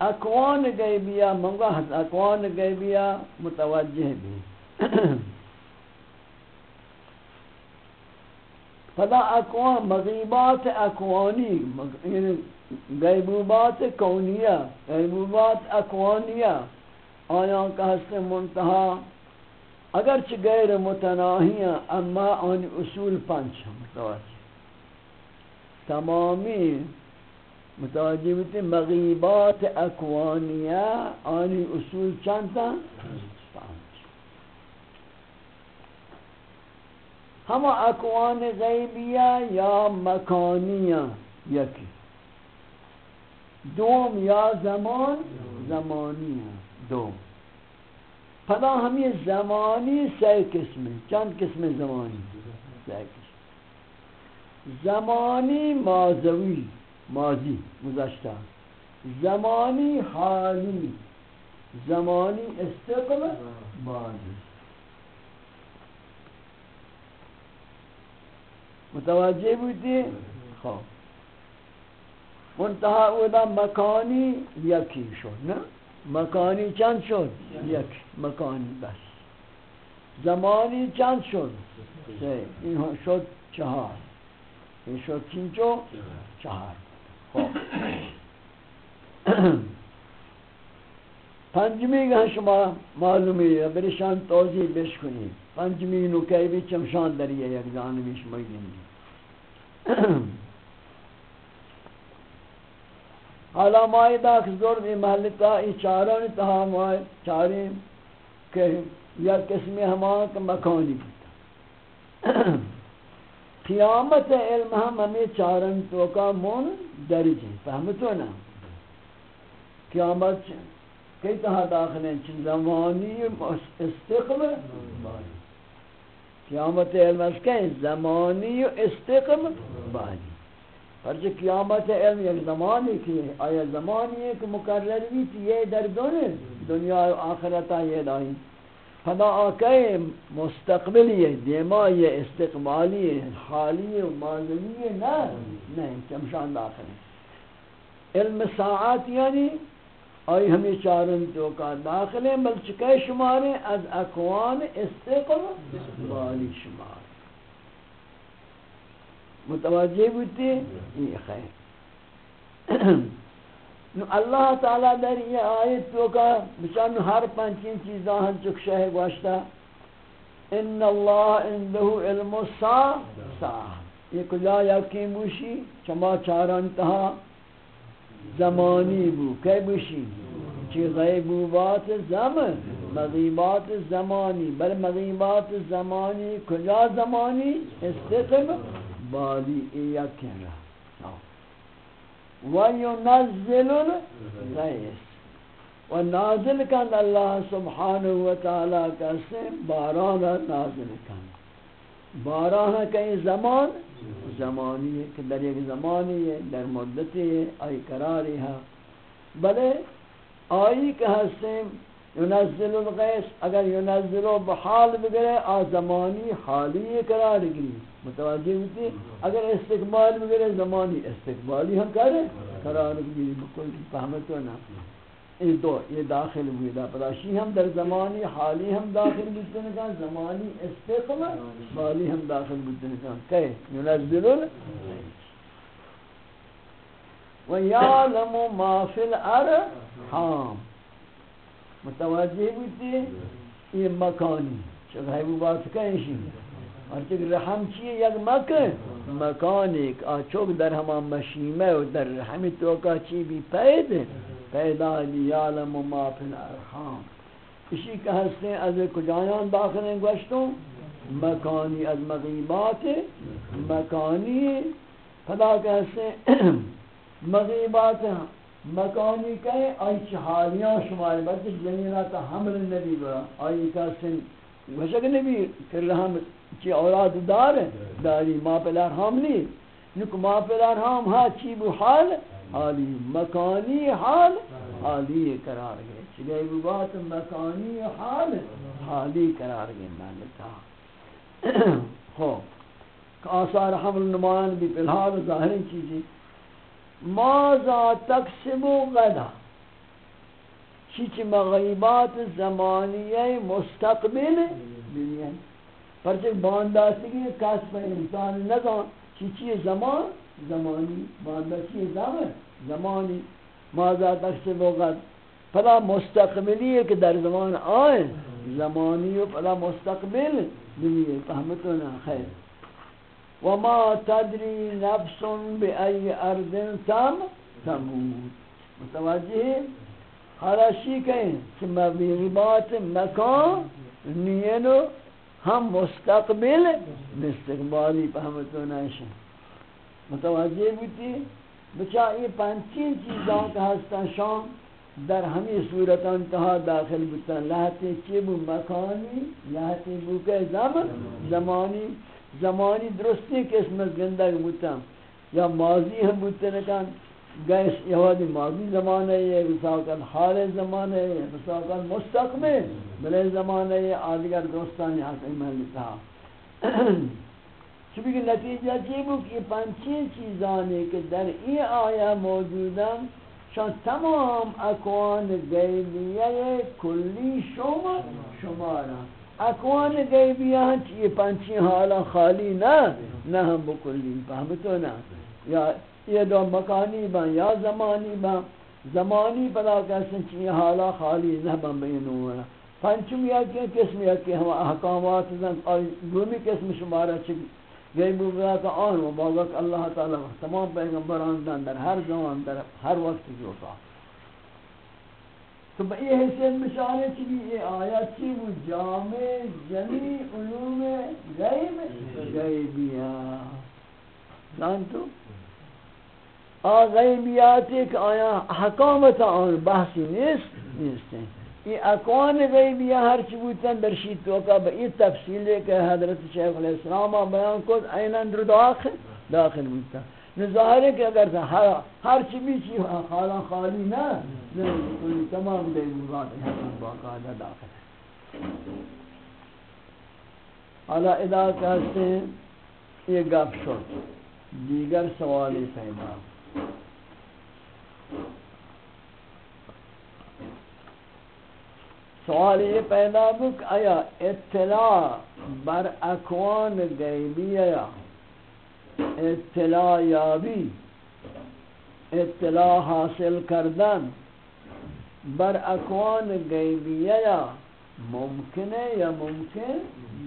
اکوان غیبیہ، منگا اکوان غیبیہ متوجہ بھی۔ فدا اکوان مغیبات اکوانی یعنی غیبوبات کونیہ، غیبوبات اکوانیہ آیاں کا حسن منتہا۔ اگرچہ غیر متناہی اما ان اصول پنچ متوجہ۔ تمامی متوجہ ہوتے مغیبات اکوانیہ، آنی اصول چند ہم اکوان غیبیہ یا مکانیہ؟ یکی. دوم یا زمان؟ زمانیہ. دوم. پدا ہمیں زمانی سی قسم چند قسم زمانی؟ سی قسم زمانی ماضوی ماضی گزشتہ زمانی حالی. زمانی استقل ماضی. متوجہ بودی؟ خواب منتہا اودا مکانی یکی شد نا مکانی چند شد؟ یک. مکانی بس. زمانی چند شد؟ سه. این شد چهار. این شد چینچو چهار. خب پنجمی گه شما معلومی برشان توضیح بش کنید پنجمی نکه بی چمشان دریه یک جانبی شما گندی حالا مائی دا زور بھی محلتا ای چاروں تہا مائی چاریں کہ یا قسم ہمان کا مکانی بتا قیامت علم ہم ہمیں چارن تو کا مون درج ہے فہمتو نا۔ قیامت کئی تہا داخل ہیں، چن زمانی استقبل قیامت علم اس کہ زمانی استقبل بانی ہر قیامت علم یک زمانی کی آیا زمانی ہے کہ مقرر بھی تھی، یہ در دونیں دنیا و آخرتا یہ دائی فدا آکے مستقبلی ہے دیمائی ہے استقبالی ہے حالی و ماضی ہے نا نہیں چمشان داخل ہے۔ علم ساعت یعنی آئی ہمیں چارن تو کا داخل ہیں بل چکے شماریں از اکوان استقل والی شمار۔ متوجہ بودتی یہ خیر۔ نو اللہ تعالی در یہ آیت تو کا بچان ہر پنچین چیزاں ہن چک شہ گوشتا ان اللہ عنده علم الساعہ یہ کجا یقین بوشی چما چارن تہا زمانی بو کی بوشی چی غیبوبات زمان مغیبات زمانی بل مغیبات زمانی کجا زمانی استقم بالی ایکن را و ینزل الغیث و نازل کن اللہ سبحانہ و تعالی کا سے باران نازل کن. باران کئی زمان؟ زمانی ہے کہ در ایک زمانی ہے در مدتی ہے آئی قراری ہے. بلے آئی کہ ہستیں ینزل الغیث اگر ینزلو بحال بگرے آ زمانی حالی قرار گری. متوجہ ہوتی اگر استقبال بگرے زمانی استقبالی ہم کرے قرار گری بکل فہمتو نا این دو، یہ داخل ہوئی دا پلاشی ہم در زمانی، حالی ہم داخل بودن کان زمانی استقبال حالی ہم داخل بودن کان کہ ینزل و یعلم ما فی الارحام متوجہ بودتی یہ مکانی چکہ ہے وہ بات کہیں اور چک رحم چیئے یک مکن مکان آچوک در ہما مشیمہ و در رحمی توکا چی بھی پید پیدا لیالم و ما فی الارحام اسی کہ ہستے از کجایان داخل ہیں گوشتوں مکانی از مغیبات مکانی پدا کہ ہستے مغیبات مکانی کہیں آئی چی حالیاں شمار بلکہ زمینہ تا حمل نبی برا آئی کا سن وشک نبی کہ رحم چی اولاد دار داری ما پل ارحام نہیں۔ نکو ما پل ارحام ہا چی بو حال، حالی مکانی حال، حالی قرار گئے۔ چگئی بو بات، مکانی حال، حالی قرار گئے مانتا خوب ہاں، آثار حمل نمان بھی پی الحال ظاہری چیزیں ماذا تکسب غدا۔ چیچ مغیبات زمانیه مستقبل بینید پرچه بانداشتگی کسب انسان نگان چیچی زمان؟ زمانی. بانداشتی زمان. زمانی. ماذا تکسب غد پلا مستقبلیه که در زمان آئے زمانی و پلا مستقبل بینید فهمتونا خیر. وما تدری نفس بأي ارض تم تموت. متوجه؟ حالشی کہیں کہ مغیبات مکان نیلو ہم مستقبل مستقبالی پہمتو نیشن متوجہ بیتی بچا یہ پانچین چیزاں کا ہستا شام در ہمی صورت انتہا داخل بتا۔ لہتے چیبو مکانی، لہتے بو کے زمان زمانی زمانی درستی قسم گندگ بودتا یا ماضی ہم بودتا نکان۔ گیس یهاد ماضی زمانه یه کن حال زمانه یه کن مستقبل بلے زمانه یه آدگر دوستانی حسن ملتا [clears throat] چون بگی نتیجه چی بود که پنچین چیزانی که در این آیه موجودن چون تمام اکوان غیبیه کلی شما شمارا اکوان غیبیه هم چیه حالا خالی نه نه هم بکلی فهمتو نه یا یہ دو مکانی با یا زمانی با زمانی پدا کہتے ہیں حالا خالی نہ بن بینو ہے پنچم یا کہ قسم یا کہ ہم احکامات زن اور دومی قسم شمارہ چکی غیبو گیا کہ آن و باغک اللہ تعالی تمام پیغمبران دن در ہر زمان در ہر وقت جو تھا۔ تو بئی حیثیت مشاہدے چلی یہ آیت چی وہ جامع جمی علوم غیب غیبیہ جانتو؟ آ غیبیات ایک آیا حکامت آن بحثی نیست؟ نیست. یہ اقوان غیبیہ ہر چی بوتن در شید توقع با یہ تفصیل ہے کہ حضرت شیخ علیہ السلام بیان کو اینن در داخل داخل بوتن ظاہر ہے کہ اگر ہر ہر چیز بھی خالا خالی نہ نہیں تمام دے مراد ہے باقاعدہ داخل. ہے حالا ادا کہتے ہیں یہ گپ شد. دیگر سوالی پیدا سوال یہ پیدا بک آیا، اطلاع بر اکوان غیبی یا اطلاع یابی، اطلاع حاصل کردن بر اکوان غیبیہ یا ممکن ہے یا ممکن؟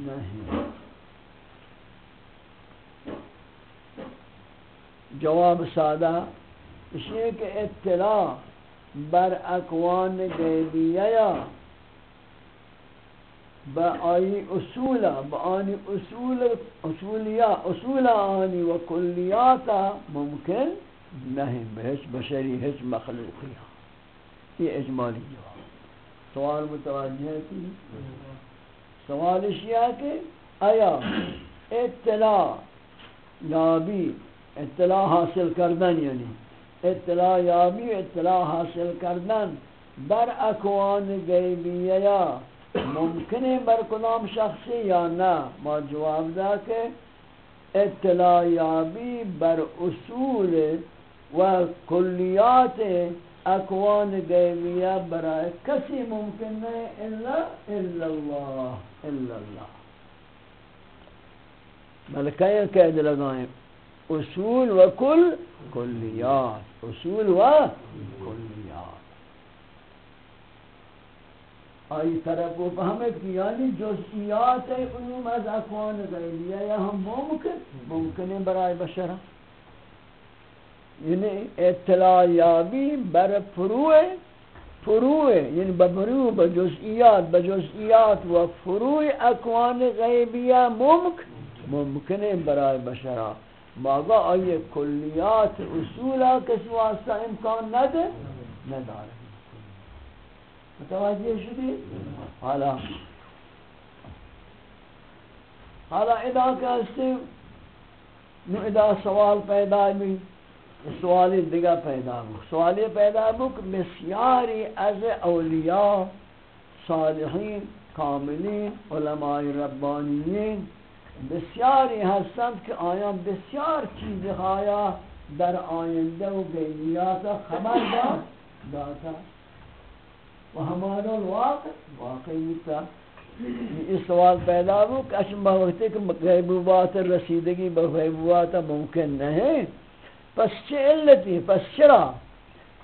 نہیں جواب سادہ اس لیے کہ اطلاع بر اکوان غیبیہ یا با آئی اصولا با آنی اصول، اصولیا اصولا آنی و کلیاتا ممکن نہیں بہش بشری ہچ مخلوقی یہ اجمالی جواب. سوال متوجہ ہے کہ سوال اشیاء کہ آیا اطلاع یابی اطلاع حاصل کردن یعنی اطلاع یابی، اطلاع حاصل کردن بر اکوان غیبیہ یا ممکن ہے بر کلام شخصی یا نہ ما جواب دا کہ اطلاع یابی بر اصول و کلیات اکوان غیبیہ برای کسی ممکن نہیں الا الا اللہ الا اللہ بلکہ یہ قید لگائیں اصول و کل کلیات، اصول و کلیات۔ آئی طرف کو فهمت کہ یعنی جزئیات علوم از اکوان غیبیہ یا ہم ممکن ممکن ہے برای بشرہ یعنی اطلاع یابی بر فروع فروع یعنی بفروع بجزئیات بجزئیات و فروع اکوان غیبیہ ممکن ممکن ہے برای بشرہ باغا آئیے کلیات اصولا کس واسطہ امکان نہ دے نہ دارے متوجہ شدی؟ حالا. حالا ادا کہستے نو ادا سوال پیدا بھی سوالی دیگا پیدا ہو سوالی پیدا ہو کہ بسیاری از اولیاء، صالحین، کاملین، علماء ربانیین بسیاری هستند که آیان بسیار چیزها در آینده و غیبیات خبر داد داتا و ہمارا الواقع واقعی تا اس سوال پیدا ہو کہ اشم وقت کہ غیبوات رسیدگی بغیبوات ممکن نہیں پس چه علتی؟ پس چرا؟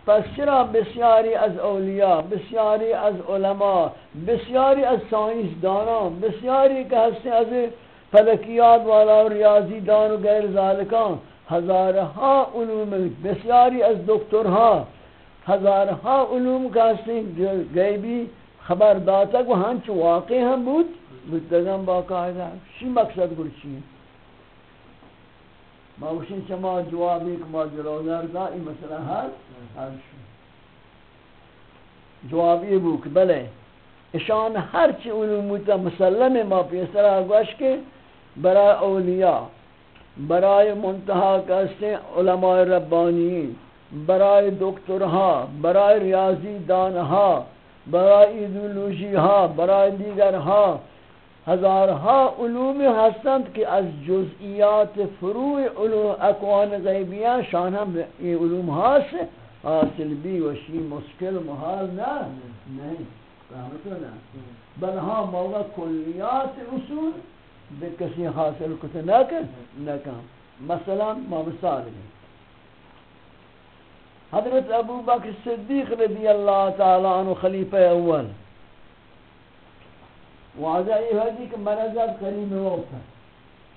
پس چرا بسیاری از اولیاء، بسیاری از علماء بسیاری از سائنس دانان بسیاری که هستی از فلکیات والا و ریاضی دان و غیر ذالکان ہزارہا علوم بسیاری از دکترها ہزارہا علوم کا غیبی خبر داتا کو ہنچ واقع ہم بود بودتگم باقاعدہ شی مقصد گل چی؟ ما وشین چما جوابی که ما جلوگر دا، این مسئلہ حل حل شو۔ جوابی بو که بله اشان هرچی علوموتا مسلم ما پیسرا گوش که برای اولیاء، برای منتہا کہتے ہیں علماء ربانیین، برای دکترها برای ریاضی دانها برای ایدولوژیها برای دیگرها ہزارها علوم هستند که از جزئیات فروع علوم اکوان غیبیان شان هم این علوم هست حاصل بی و شی مشکل محال نه نہیں بل ها موقع کلیات اصول بے کسی حاصل کتے نہ کر نہ کام مثلا ما مثال ہے حضرت ابو بکر صدیق رضی اللہ تعالی عنہ خلیفہ اول۔ واضح یہ ہے جی کہ مرضات قریب وقت ہے۔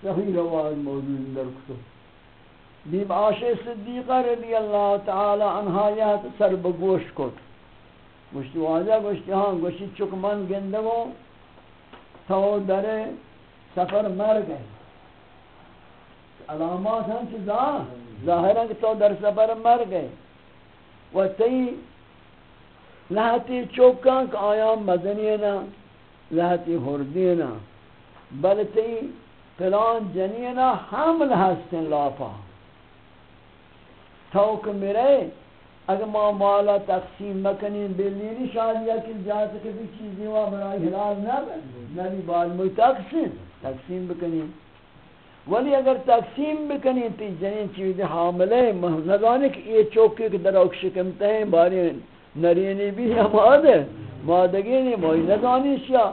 صحیح رواج موجود در کتب۔ بیم عاشق صدیقہ رضی اللہ تعالی عنہ یہ سر بگوش کت گوشتی واضح گوشتی ہاں گوشتی چک گندگو تو در سفر مر گئے علامات ہیں کہ ظاہر ہیں کہ تو در سفر مر گئے و تی لہتی چوکاں کہ آیا مدنی نا لہتی حردی نا. بل تی فلان جنی نا حمل ہستن لاپا تو کہ میرے، اگر ما مالا تقسیم مکنین بلینی شاید یکی جاتا کہ بھی چیزی وہاں برای حلال نہ نبی بعد موی تقسیم تقسیم بکنین ولی اگر تقسیم بکنین تی جنین چیز حاملے نظانے کہ یہ چوکے کے در اوک شکمتے ہیں، باری نرینی بھی یا مادہ مادگینی مای ندانی شیا.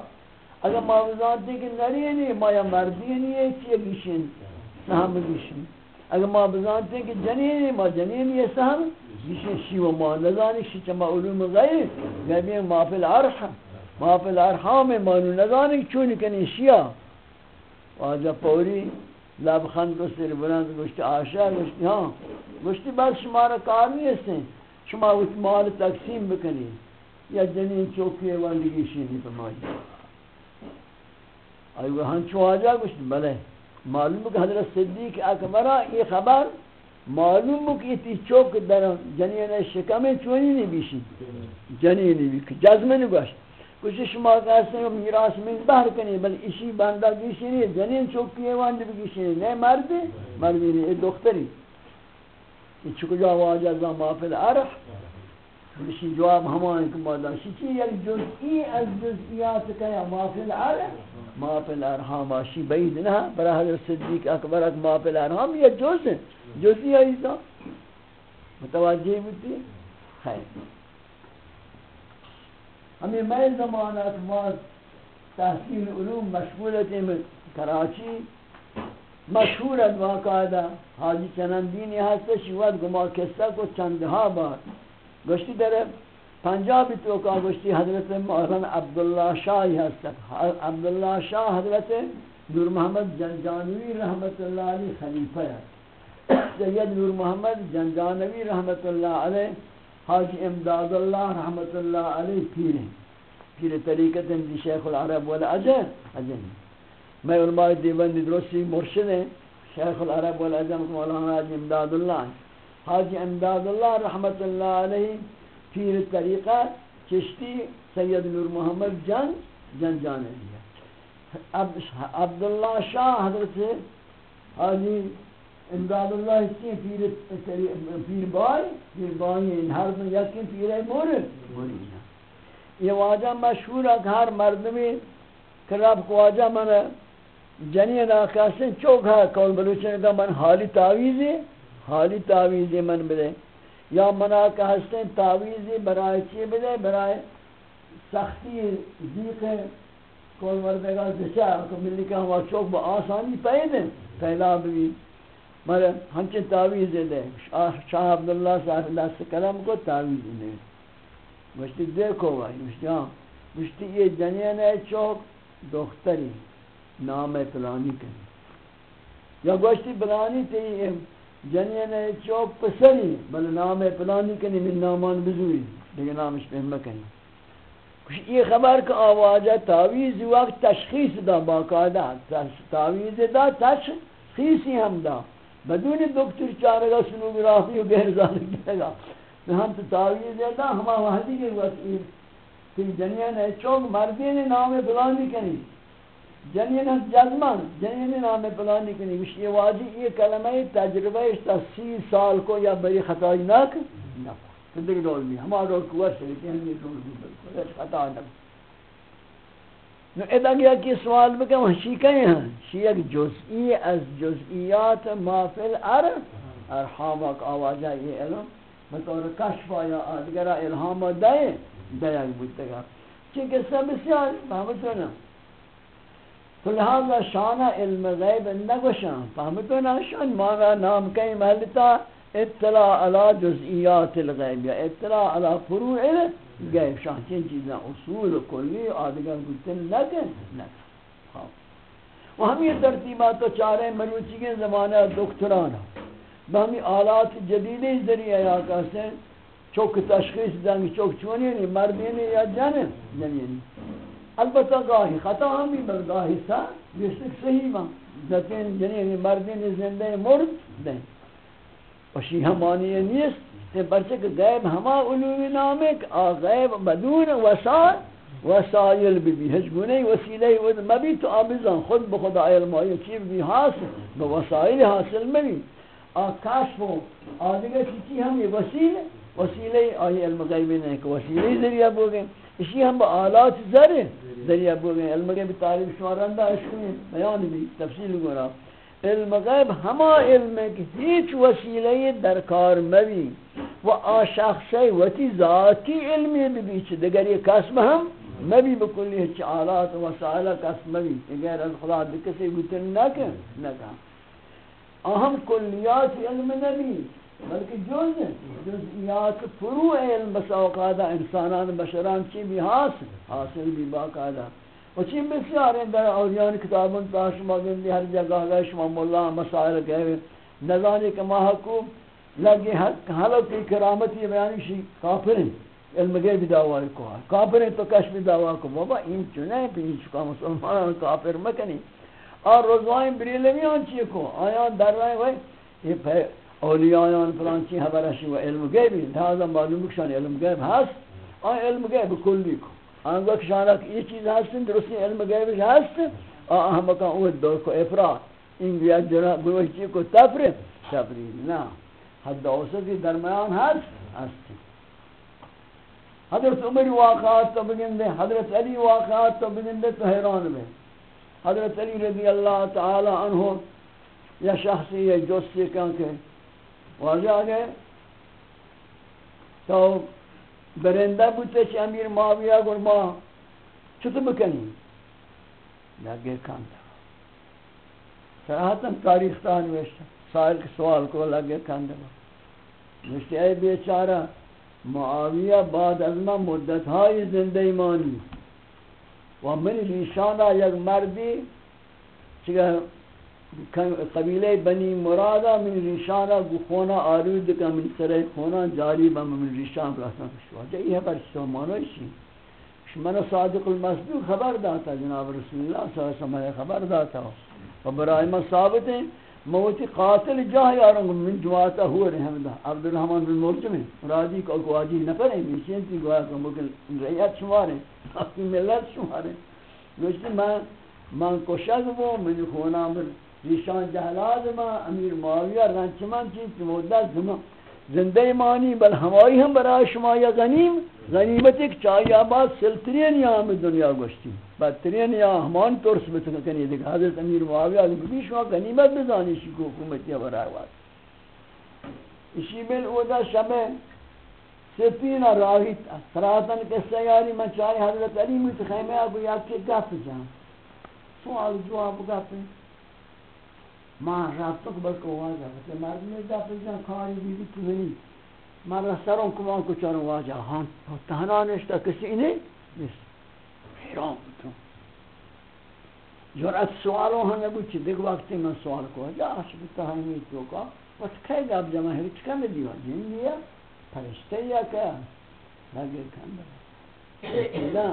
اگر ما بزانتی کہ نرینی ما یا مردینی ہے چیئے گیشن، سہم گیشن. اگر ما بزانتی کہ جنینی، ما جنینی ہے، سہم گیشن، شی و ما ندانی شی، چما علوم غیب غیبی ما فی الارحم ما فی الارحام ما ندانی چونی کنی شیا. واجہ پوری، لبخند کو سر بلند گوشتی آشا گوشتی ہاں گوشتی بس شمارا کار نہیں ہے شما اس مال تقسیم بکنی۔ یا جنین چوکی واندگی شینی فرمائی آئی ہن چو آجا گوشتی بلے، معلوم کہ حضرت صدیق اکبرہ یہ خبر معلوم کہ یہ تی چوک در جنین شکم چونی نہیں بیشی۔ جنین نہیں بیشی جزمہ نہیں گوشت۔ کچھ شما کہتے ہیں میراث میں باہر کنی بل اسی بندہ گیشی نہیں جنین چوکی واند بگیشی نہیں نئے مرد مرد نہیں یہ دختری۔ یہ چکو جا واجہ ازا مافل عرف بشی جواب ہمائیں کہ مادا شچی یک جزئی از جزئیات کیا مافل عرف مافل ارحام آشی بعید نہ، برا حضرت صدیق اکبر اک مافل ارحام، یہ جز ہے جزئی ایسا۔ متوجہ ہوتی ہے خیر۔ ہمیں میں زمانہ ما تحصیل علوم مشغولت کراچی، مشہور ہے باقاعدہ حاجی چنندینی ہستے شیوت گما قصہ کو چندہا بار گوشتی در پنجابی تو کا گوشتی حضرت مولانا عبداللہ شاہی ہستک عبداللہ شاہ حضرت نور محمد جنجانوی رحمت اللہ علیہ خلیفہ ہے۔ سید نور محمد جنجانوی رحمت اللہ علیہ حاجی امداد اللہ، رحمت اللہ علیہ، پیر ہیں۔ پیر طریقت دی جی شیخ العرب والعجم عجم میں علماء دیوان درستی مرشد ہیں، شیخ العرب والعجم مولانا حاجی امداد اللہ حاجی امداد اللہ، رحمت اللہ علیہ، پیر طریقہ، چشتی، سید نور محمد جن جن جانے دیا عبداللہ شاہ حضرت حاجی امداد اللہ اس کی پیر پیر بائی پیر بائی ان ہر دن یکی پیر مورد یہ واجہ مشہور ہے کہ ہر مردمی کہ رب کو واجہ من جنین آقاسن چوک ہے کول بلوچنے کا من حالی تعویزی حالی تعویزی من بدے۔ یا منا کہ ہستیں تعویزی برائے چی بدے؟ برائے سختی ذیق کول مردگا دشا کہ ملی کہ ہم چوک با آسانی پیدیں پہلا بھی۔ مگر ہنچے تعویز دے شاہ عبداللہ صاحب اللہ سے کلام کو تعویز دے۔ مجھتی دیکھو بھائی مجھتی ہاں۔ مجھتی یہ جنین ہے، چوک دختری، نام پلانی کنی یا گوشتی پلانی تی جنین ہے، چوک پسری بل نام پلانی کنی من نامان بزوی لیکن نامش پہمہ کنی یہ خبر کہ آواجہ تعویز وقت تشخیص دا، باقاعدہ تعویز دا تشخیصی ہم دا۔ بدون دکتر چارے گا سنوگرافی و غیر ذالک دے گا ہم تو تعویز دیتا ہما وحدی کے وقت کہ جنین ہے چونک مردین نام بلانی کنی جنین ہے جزمان جنین نام بلانی کنی وش یہ واجی یہ کلمہ تجربہ اشتا سی سال کو یا بری خطائی ناک نہ تو دیکھ دول بھی ہما رول قوت سے لیکن ہم یہ دول بھی بلکل خطا نہ نو ادا گیا کہ سوال بکن وحشی کہیں ہیں ہاں، شی ایک جزئی از جزئیات ما فی الارض ارحامک آواجہ یہ علم۔ بطور کشف آیا آدگرہ الہام دائے دیگ بودتگا چونکہ سب بسیار فهمتونا تو لہذا شانہ علم غیب نگوشان فهمتونا شان مانا نام کئی محلتا، اطلاع علی جزئیات الغیب یا اطلاع علی فروع علم غیب شان چین چیزاں، اصول کلی آدگر گلتن لگن لگن و ہم یہ ترتیبات تو چارے مروچی کے زمانہ دکترانا بہمی آلات جدیدی ذریعہ یا کہتے ہیں۔ چوک تشخیص دیں چوک چونی نہیں مردینی یا جنن جنین البتہ گاہی خطا ہم بھی بل گاہی سا جسک صحیح ماں۔ لیکن جنین مردین زندہ مرد دیں وشی ہمانی نیست تے برچہ کہ غیب ہما علوم نامک آ غیب بدون وسائل وسائل بھی بھی ہج گنے وسیلہ ود مبی تو آبزان خود بخدا علم آئی چیز بھی حاصل بوسائل حاصل مبی آ کشف و آدھگا چیزی ہم یہ وسیلہ وسیلہ آئی علم غیبی نہیں کہ وسیلہ ذریعہ بو گئے اسی ہم با آلات ذرے ذریعہ بو گئے علم غیبی تعریف شمارندہ اشکویں بیان بھی تفصیل گو رہا۔ علم غیب ہما علم ہے کہ ہیچ وسیلہ درکار مبی و آ شخص وتی ذاتی علمی بیچ دیگر یہ قسم ہم مبی بکلی ہچ آلات و وسائل قسم مبی اگر از خدا دکسی گوتن نکن نکن اہم کلیات علم نبی، بلکہ جز، جزئیات فروع علم بس اوقات انسانان بشران چی بھی حاصل حاصل بھی باقاعدہ۔ و چی بسیار ہیں در اولیان کتابوں تا شما گندی ہر جگہ گئے شما مولا مسائل گئے نظانی کہ ما حکوم لگے حلق کی کرامتی بیانی شی کافر ہیں علم گئے بھی دعوائی کو ہے کافر ہیں تو کش بھی دعوائی کو بابا این چنے پی چکا مسلمان کافر مکنی اور روزوائیں بریلمیان چی کو آیا در رہے ہوئے یہ اولیاءان فلان چی خبر ہے و علم غیب لہذا معلوم کشان علم غیب ہست آن علم غیب کلی کو ہاں، آن وقت شانہ یہ چیز ہاں، ہستن درستی علم غیب ہست ہاں، آن ہم کہاں اوہ دور کو افراد ان گیا جنہ گروہ چی کو تفرید تفرید نا۔ حد اوسطی درمیان ہست ہست حضرت عمر واقعات تو بگن دے، حضرت علی واقعات تو بگن دے، تو حیران میں حضرت علی رضی اللہ تعالی عنہ یا شخصی یا جوسی کہاں کہ واجہ گئے تو برندہ بوتے چھ امیر معاویہ گر ما چھتو بکنی لگے کانتا صراحتا تاریخ تان ویشتا سائل کے سوال کو لگے کانتا ویشتا اے بیچارہ معاویہ بعد از ما مدت های زنده ایمانی و من ریشانہ یک مردی چگہ قبیلہ بنی مرادہ من ریشانہ گخونا آرود کا من سرے خونا جاری با من ریشان رہتا شوا جائی ہے پر شما مانوشی من صادق المصدوق خبر داتا جناب رسول اللہ صلی اللہ علیہ وسلم خبر داتا. و برای ما ثابت ہیں موتی قاتل جاہ یارنگ من جواتا ہوا رحمدہ عبدالرحمن بن مرجم مرادی کو گواجی نفر ہے میشین تی گواہ کو مکل ریت شمارے اپنی ملت شمارے نوشتی میں من کشک بو، من خونا من ریشان جہلاد ما، امیر معاویہ رنچمان چیز مدت زمان زندہ مانی بل ہماری ہم برای شما یا غنیم، غنیمت ایک چاہی آباد سلطرین یا ہم دنیا گوشتی۔ بدترین یا ہمان ترس بتکنی دیکھ حضرت امیر معاویہ علیہ شما غنیمت بزانی شی کو حکومت یا برای واد۔ اسی بل اودا شب سپین راہی سراتن کے سیاری من چاہی حضرت علی متخیمہ ابو یاد کے گفت جان۔ سوال جواب گفت ما رفتم بر واجه مثل مرد میدا پیشان کاری بیدی تو نی من را سرم کمان کچان واجه. هان تهنا نشتا کسی اینه نیست. حیران بودم. جرأت سوالو هم نبود چی دیگه وقتی من سوال کو جا اش بتا همین تو کا بس کی گاب جمع ہے چ کم دیوا جن دیا فرشتے یا کیا لگے کم نه.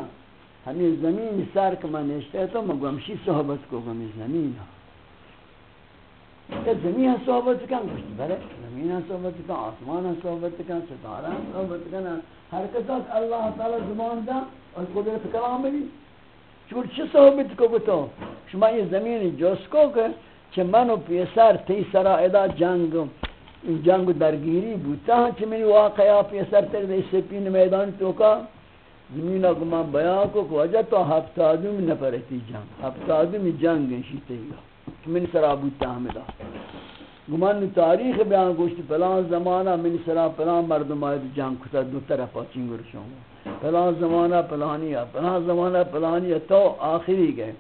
همین زمین سر که من نشته تو مگمشی صحبت کو گمی زمین ها. کہ زمین ہے صحبت کن گوشت بلے زمین ہے صحبت کن آسمان ہے صحبت کن ستارہ ہے صحبت کن حرکتات اللہ تعالی زمان دا اور قدرت کلام بھی چکر چی صحبت کو بتو شما یہ زمین جوس کو کہ چھ منو پیسر تی سرا ادا جنگ جنگ درگیری بوتا ہاں چھ منی واقعا پیسر تک دے سپین میدان تو کا زمین کو من بیان کو کہ وجہ تو ہفتادوں میں نپرتی جنگ ہفتادوں میں جنگ شیتے گا من سرا بوتا حمدہ گمان تاریخ بیان گوشت پلان زمانہ، من سرا پلان مردم آئید جان کتا، دو طرف چنگر شوں پلان زمانہ پلانی ہے پلان زمانہ پلانی ہے، تو آخری گئے.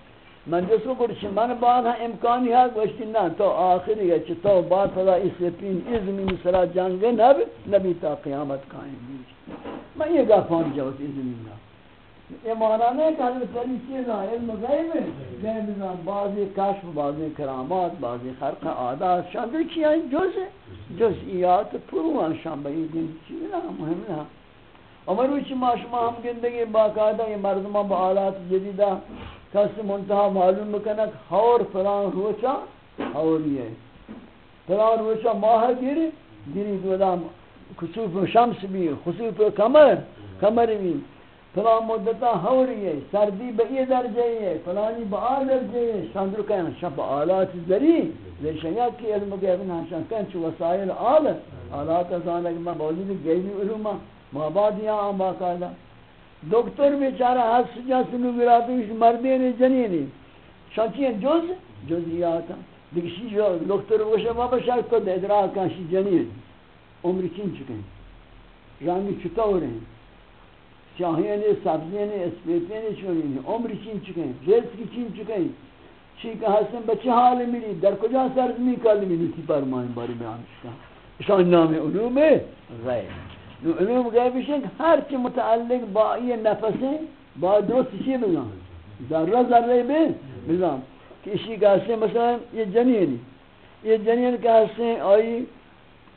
من جس کو کچھ من بعد ہاں امکانی ہے گوشتی نا تو آخری گئے، چھ تو بعد فضا اس پین از من سرا جنگ نب، نبی تا قیامت قائم بھی میں یہ گا پان جوت از من نب یہ معنی نہیں کہ حضرت علی چیزا علم غیب ہے غیب نام بعضی کشف بعضی کرامات بعضی خرق عادات شامل کیا ہے جز جزئیات پروان شامل دین چیزا مهم نہ عمر وچ ما شما ہم زندگی باقاعدہ یہ مردمہ با آلات جدیدہ کس منتہا معلوم بکنک ہور فلان روچا ہوری ہے فلان روچا ماہ گیری گیری دودا خصوف شمس بھی خصوف کمر کمر بھی فلان مدتا ہوری ہے، سردی بئی درجہ ہے، فلانی با آ درجہ ہے۔ شاندر کہنا شب آلات ذری لیشن یا کی علم گیبن ہنشان کہن، چو وسائل آل آلات ازانک ما بوجود گیبی علوما ما بعد یا آم باقاعدہ دکتر بیچارہ حس جا سنو گراتو اس مردین جنینی شاچی ہیں، جز جزیاتا دیگه جو دکتر باشه ما بشه تو ادراک کن شی جنین عمر چین چکن رنگی چطوره سیاهی سبزی نه اسپیتی نه چونی عمر چین چکے چکن رزقی چین چکن چی که هستن به چه حال میری در کجا سرز سرزمین کل میری تی فرماین باری بیانش کن شان نام علوم غیب۔ نو علوم غیبش هر چی متعلق با این نفسه با درست چی بزن ذره ذره بزن کہ اسی کا سے مثلا یہ جنین۔ یہ جنین کا سے آئی،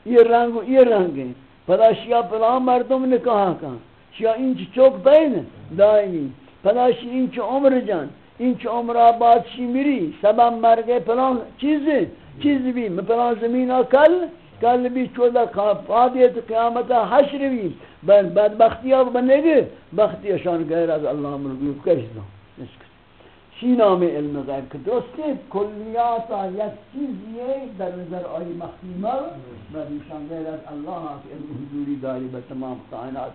یہ رنگ یہ رنگ ہے پدا شیا پلا مردم نے کہا کہا شیا انچ چوک بین دائمی پدا شی انچ عمر جان انچ عمر آباد شی میری سبب مرگے پلان چیز چیز بھی پلان زمین کل کل بھی چودہ فادیت قیامت حشر بھی بدبختی اب بنے گے بختی شان غیر از اللہ مرگوب کرش دو چی نام علم غیب که درسته کلیات یک چیزیه در نظر آئی مخیمه و نشان غیر از الله که علم حضوری داری به تمام کائنات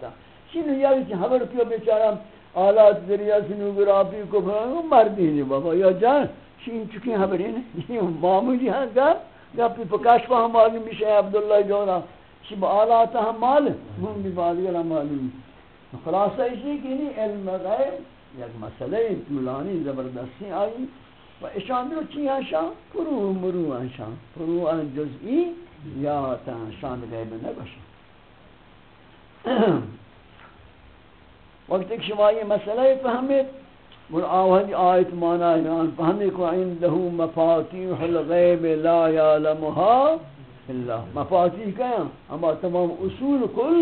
چی نو که خبر کیو بیچارم آلات ذریعہ سنوگرافی کو مردی نہیں بابا، یا جان، چین چکی خبری نہیں معمولی جی ہاں گا گپی پکاش کو ہم معلوم میشه عبداللہ جونا چی با آلات ہم معلوم ہم بھی بعضی معلوم۔ خلاصہ اسی کہ نہیں علم غیب یک مسئلہ طولانی زبردستی آئی، و اشان دو چی ہاں آشان پرو مرو ہاں آشان پرو آن ہاں جزئی، یا تا شان غیب نباشان وقت ایک شما یہ مسئلہ فهمید بل آوہد آیت مانا ایران فهمی کو عنده مفاتیح الغیب لا یعلمها اللہ مفاتیح کیا اما تمام اصول کل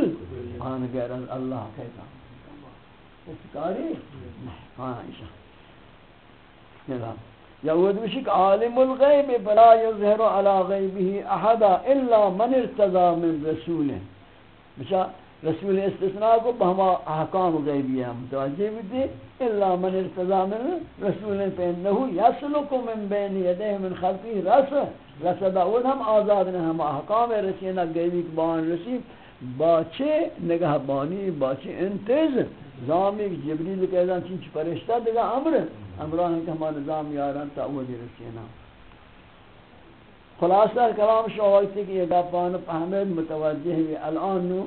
آن غیر اللہ کہتا استکاری ہاں ایشا. یہود بشک عالم الغیب فلا یظہر علی غیبه احدا الا من ارتضى من رسول بشا رسول استثناء کو بہما احکام غیبی ہے متوجہ بھی دی الا من ارتضى من رسول فانه يسلك من بين يديه من خلفه رس رس داود ہم آزاد نے ہم احکام رسینا غیبی کے بان رسی۔ باچے نگہبانی باچے انتظ۔ زامی جبریل کہتا چین چی پرشتہ دیگا امر۔ امران کہ ہمارا نظام یاران تا اوہ دی رسینا خلاصہ کلام شو وقتی کہ یہ گپان پہمید متوجہ ہے الان نو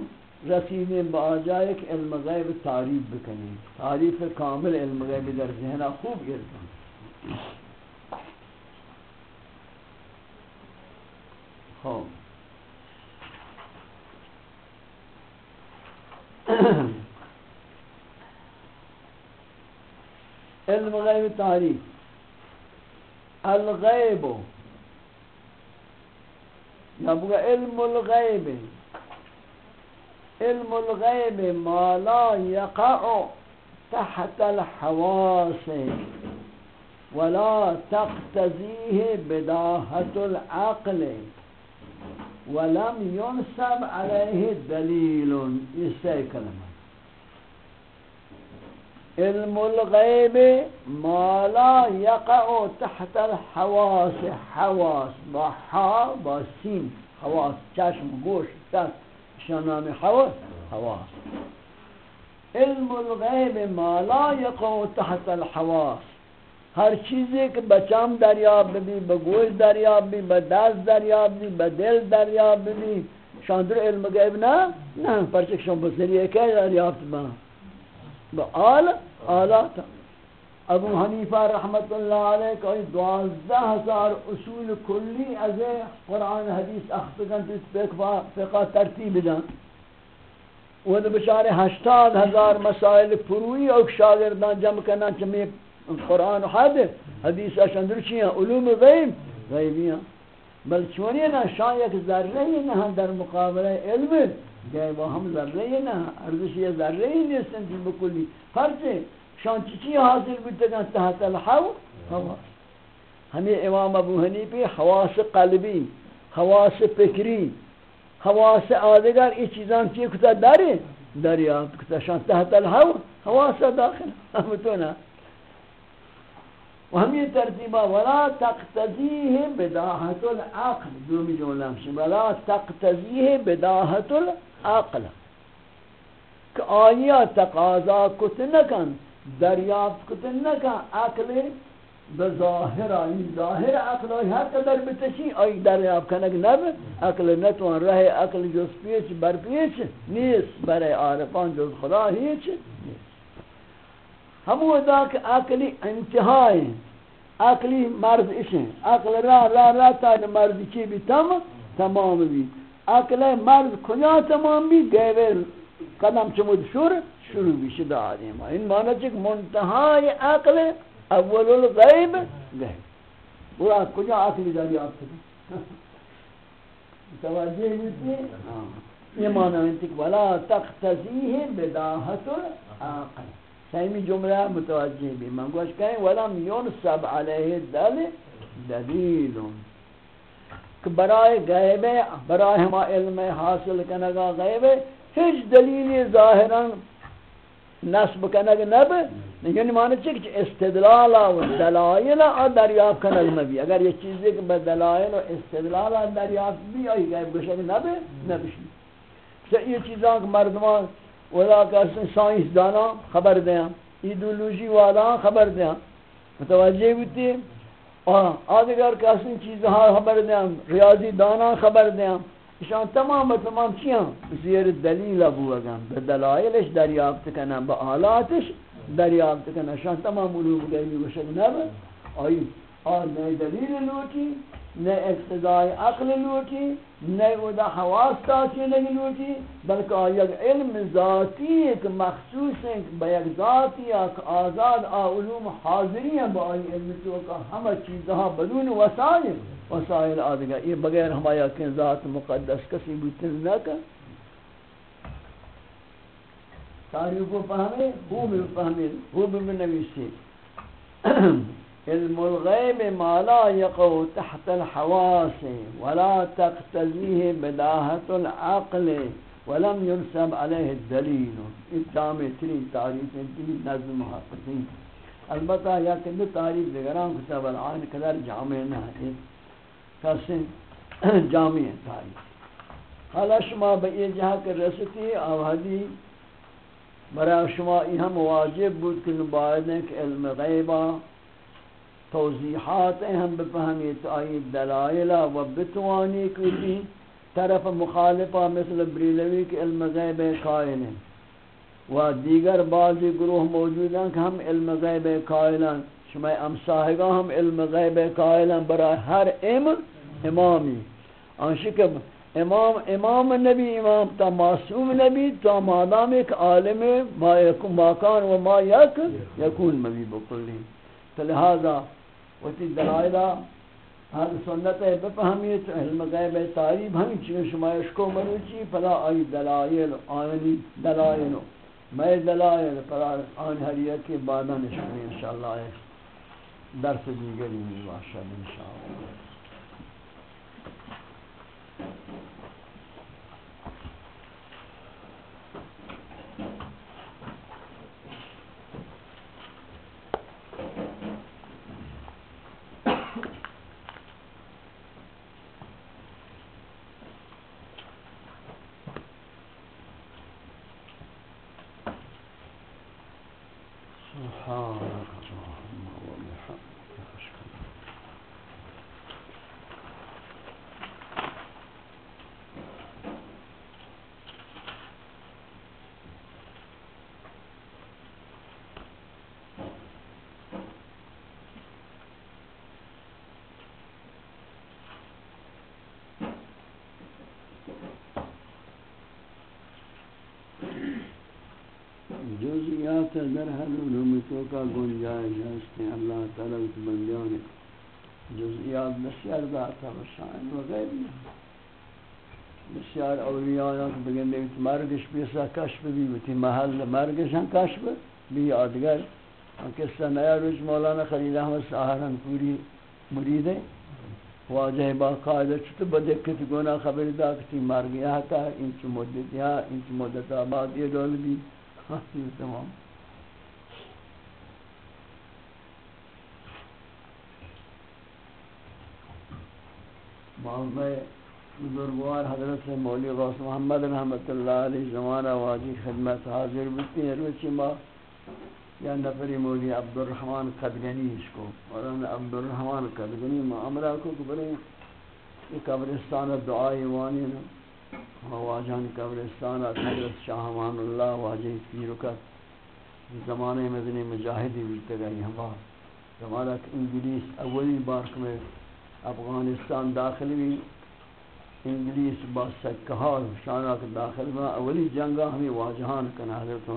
رسیدیں باجائے کہ علم غیب تعریف بکنیں۔ تعریف کامل علم غیب در ذہنہ خوب گرتا خوب۔ علم غیب تاریخ الغیب۔ یا بگا علم الغیب۔ علم الغیب ما لا يقع تحت الحواس ولا تقتزيه بداهة العقل. ولم ينسب عليه دليل كلمه علم الغیب ما لا يقع تحت الحواس. حواس با حا با سین حواس چشم گوش دست. شنام حواس حواس علم الغیب ما لا يقع تحت الحواس ہر چیزی کہ بچام دریاب بھی بگوش دریاب بھی بدست دریاب بھی بدل دریاب بھی شاندر علم غیب نا نا پرچک شان بسریعه که دریاب با با آل، آلات. ابو حنیفہ رحمت اللہ علیہ کہ دوازدہ ہزار اصول کلی از قرآن حدیث اختگن تو فقہ ترتیب دن وہ بچارے ہشتاد ہزار مسائل پروئی اور شاگردان جمع کرنا چمی قرآن حد حدیث اشندر چیئے علوم غیب غیبیاں۔ بل چونی نا شان یک ذرہ ہی نہ در مقابلہ علم گئے وہ ہم ذرہ ہی نہ ارزش یہ ذرہ ہی نیستن تھی بکلی۔ فرچے شان چی حاصل بودتگن تحت الحو. حواس ہمیں امام ابو حنیفی حواس قلبی حواس فکری حواس آدگر ای چیزان چی کتا داری دریافت کتا شان تحت الحو حواس داخل. ہمتونا و ہمیں ترتیبہ ولا تقتضیه بداحت العقل دومی جملہ ہمشن ولا تقتضیه بداحت العقل کہ آیا تقاضا کت نکن. دریافت کتن نکا عقل بظاهر این ظاهر عقل های هر قدر بتشی، آی دریاب کنگ نب عقل نتوان، راه عقل جز پیچ بر پیچ نیست، برای عارفان جز خدا هیچ نیست. ہمو ادا کہ عقلی انتہائی عقلی مرض اشیں عقل را را را، تا مرض چی بھی تم، تمام بھی عقل مرض کجا تمام بھی گئے قدم چمود شور شروع بھی شدہ آدم. این معنی چک منتہائی عقل اول الغیب غیب وہ کجا آخری دریافت کریں توجہ ہوتی ہاں. یہ معنی ہے کہ ولا تقتضیه بداهت العقل. سیمی جملہ متوجہ بھی. من گوش کہیں ولم ينصب علیہ دل دلیل. کہ برائے غیب برائے ہما علم حاصل کنگا غیب ہیچ دلیل ظاہرا نصب کنگ نب یعنی معنی چی کہ استدلال و دلائل و دریافت کنگ نبی. اگر یہ چیزی کہ بدلائل و استدلال و دریافت بھی آئی گئے بشک نبی نبشی یہ چیزاں کہ مردمان ولا کہ سائنس دانا خبر دیں ایدولوژی والا خبر دیں متوجہ ہوتی آدھگر کسی چیزها خبر دیں ریاضی دانا خبر دیں شان تمام تمام چیاں زیر دلیل ابو اگم به دلائلش دریافت کنن به آلاتش دریافت کنن شان تمام علوم غیبی بشد نب آئی آن نه دلیل لوٹی نه اقتضای عقل لوٹی نئے ادا حواس تاچی نہیں لوٹی بلکہ آیا علم ذاتی ایک مخصوص ہے با ذاتی ایک آزاد، آ علوم حاضری ہیں با آئی علم تو کا ہمیں چیزہاں بدون وسائل وسائل آدھگا یہ بغیر ہمایا کہ ذات مقدس کسی بوتن نہ کر تاریخ کو پہمے وہ بھی پہمے وہ بھی نویسی علم الغیب ما لا يقع تحت الحواس ولا تقتضيه بداهة العقل ولم يرسم عليه الدليل اتجامع ترین تعریف ترین نظم محافظین البتہ یا کہ دو تعریف دیگران کتاب العین قدر جامع نہ ہے کسی جامع تاریخ حالا شما به این جهه که رسیدی آوهدی برای شما این هم واجب بود که نباید که علم غیبا توضیحات هم بفهمید آئی دلائل و بتوانی کتی طرف مخالفہ مثل بریلوی کے علم غیب قائل ہیں۔ و دیگر بعضی گروہ موجود ہیں کہ ہم علم غیب قائل ہیں شما امساہگا ہم علم غیب قائل ہیں برای ہر امر امامی۔ آنشی امام امام نبی، امام تا معصوم نبی، تا مادام ایک عالم ما یکن ماکان و ما یک یکون مبی بکلی۔ تو لہذا وتی دلائلہ ہر سنت ہے بفہمیت علم غیب تعریب ہم چیز شمایش کو منوچی فلا ای دلائل، آنی دلائل میں دلائل فلا آن حریت کے بعد نشانی انشاءاللہ ہے درس دیگری میں باشد انشاءاللہ۔ در ہر علوم تو کا گنجائش ہے اللہ تعالی کی بندیوں نے جزئیات بسیار ذات و شان و بسیار اولیاء کہ بگن دیت مرگش بیسا کشف بھی ہوتی محل مرگش ہم کشف بھی آدگر قصہ نیا روز مولانا خلیل احمد سہارن پوری مرید ہے واجہ باقاعدہ چھتو بدکت گونا خبر دا کتی مرگ یہاں تا انچ مدت یہاں انچ مدت آباد یہ دول بھی۔ ہاں، تمام۔ میں بزرگوار حضرت مولی غوث محمد رحمت اللہ علیہ زمانہ واجی خدمت حاضر بکتی ہے روچی ما یا نفری مولی عبد الرحمن قدگنی اس کو۔ اور عبد الرحمن قدگنی معاملہ کو برے یہ قبرستان دعائی وانی نا۔ واجہان قبرستان حضرت شاہمان اللہ واجہ پیرکت زمانے مدنی مجاہدی بھی گئی ہم زمانہ انگلیس اولی بار میں افغانستان داخل بھی، انگلیس با سکہار شانہ داخل میں اولی جنگا ہمیں واجہان کنا، حضرت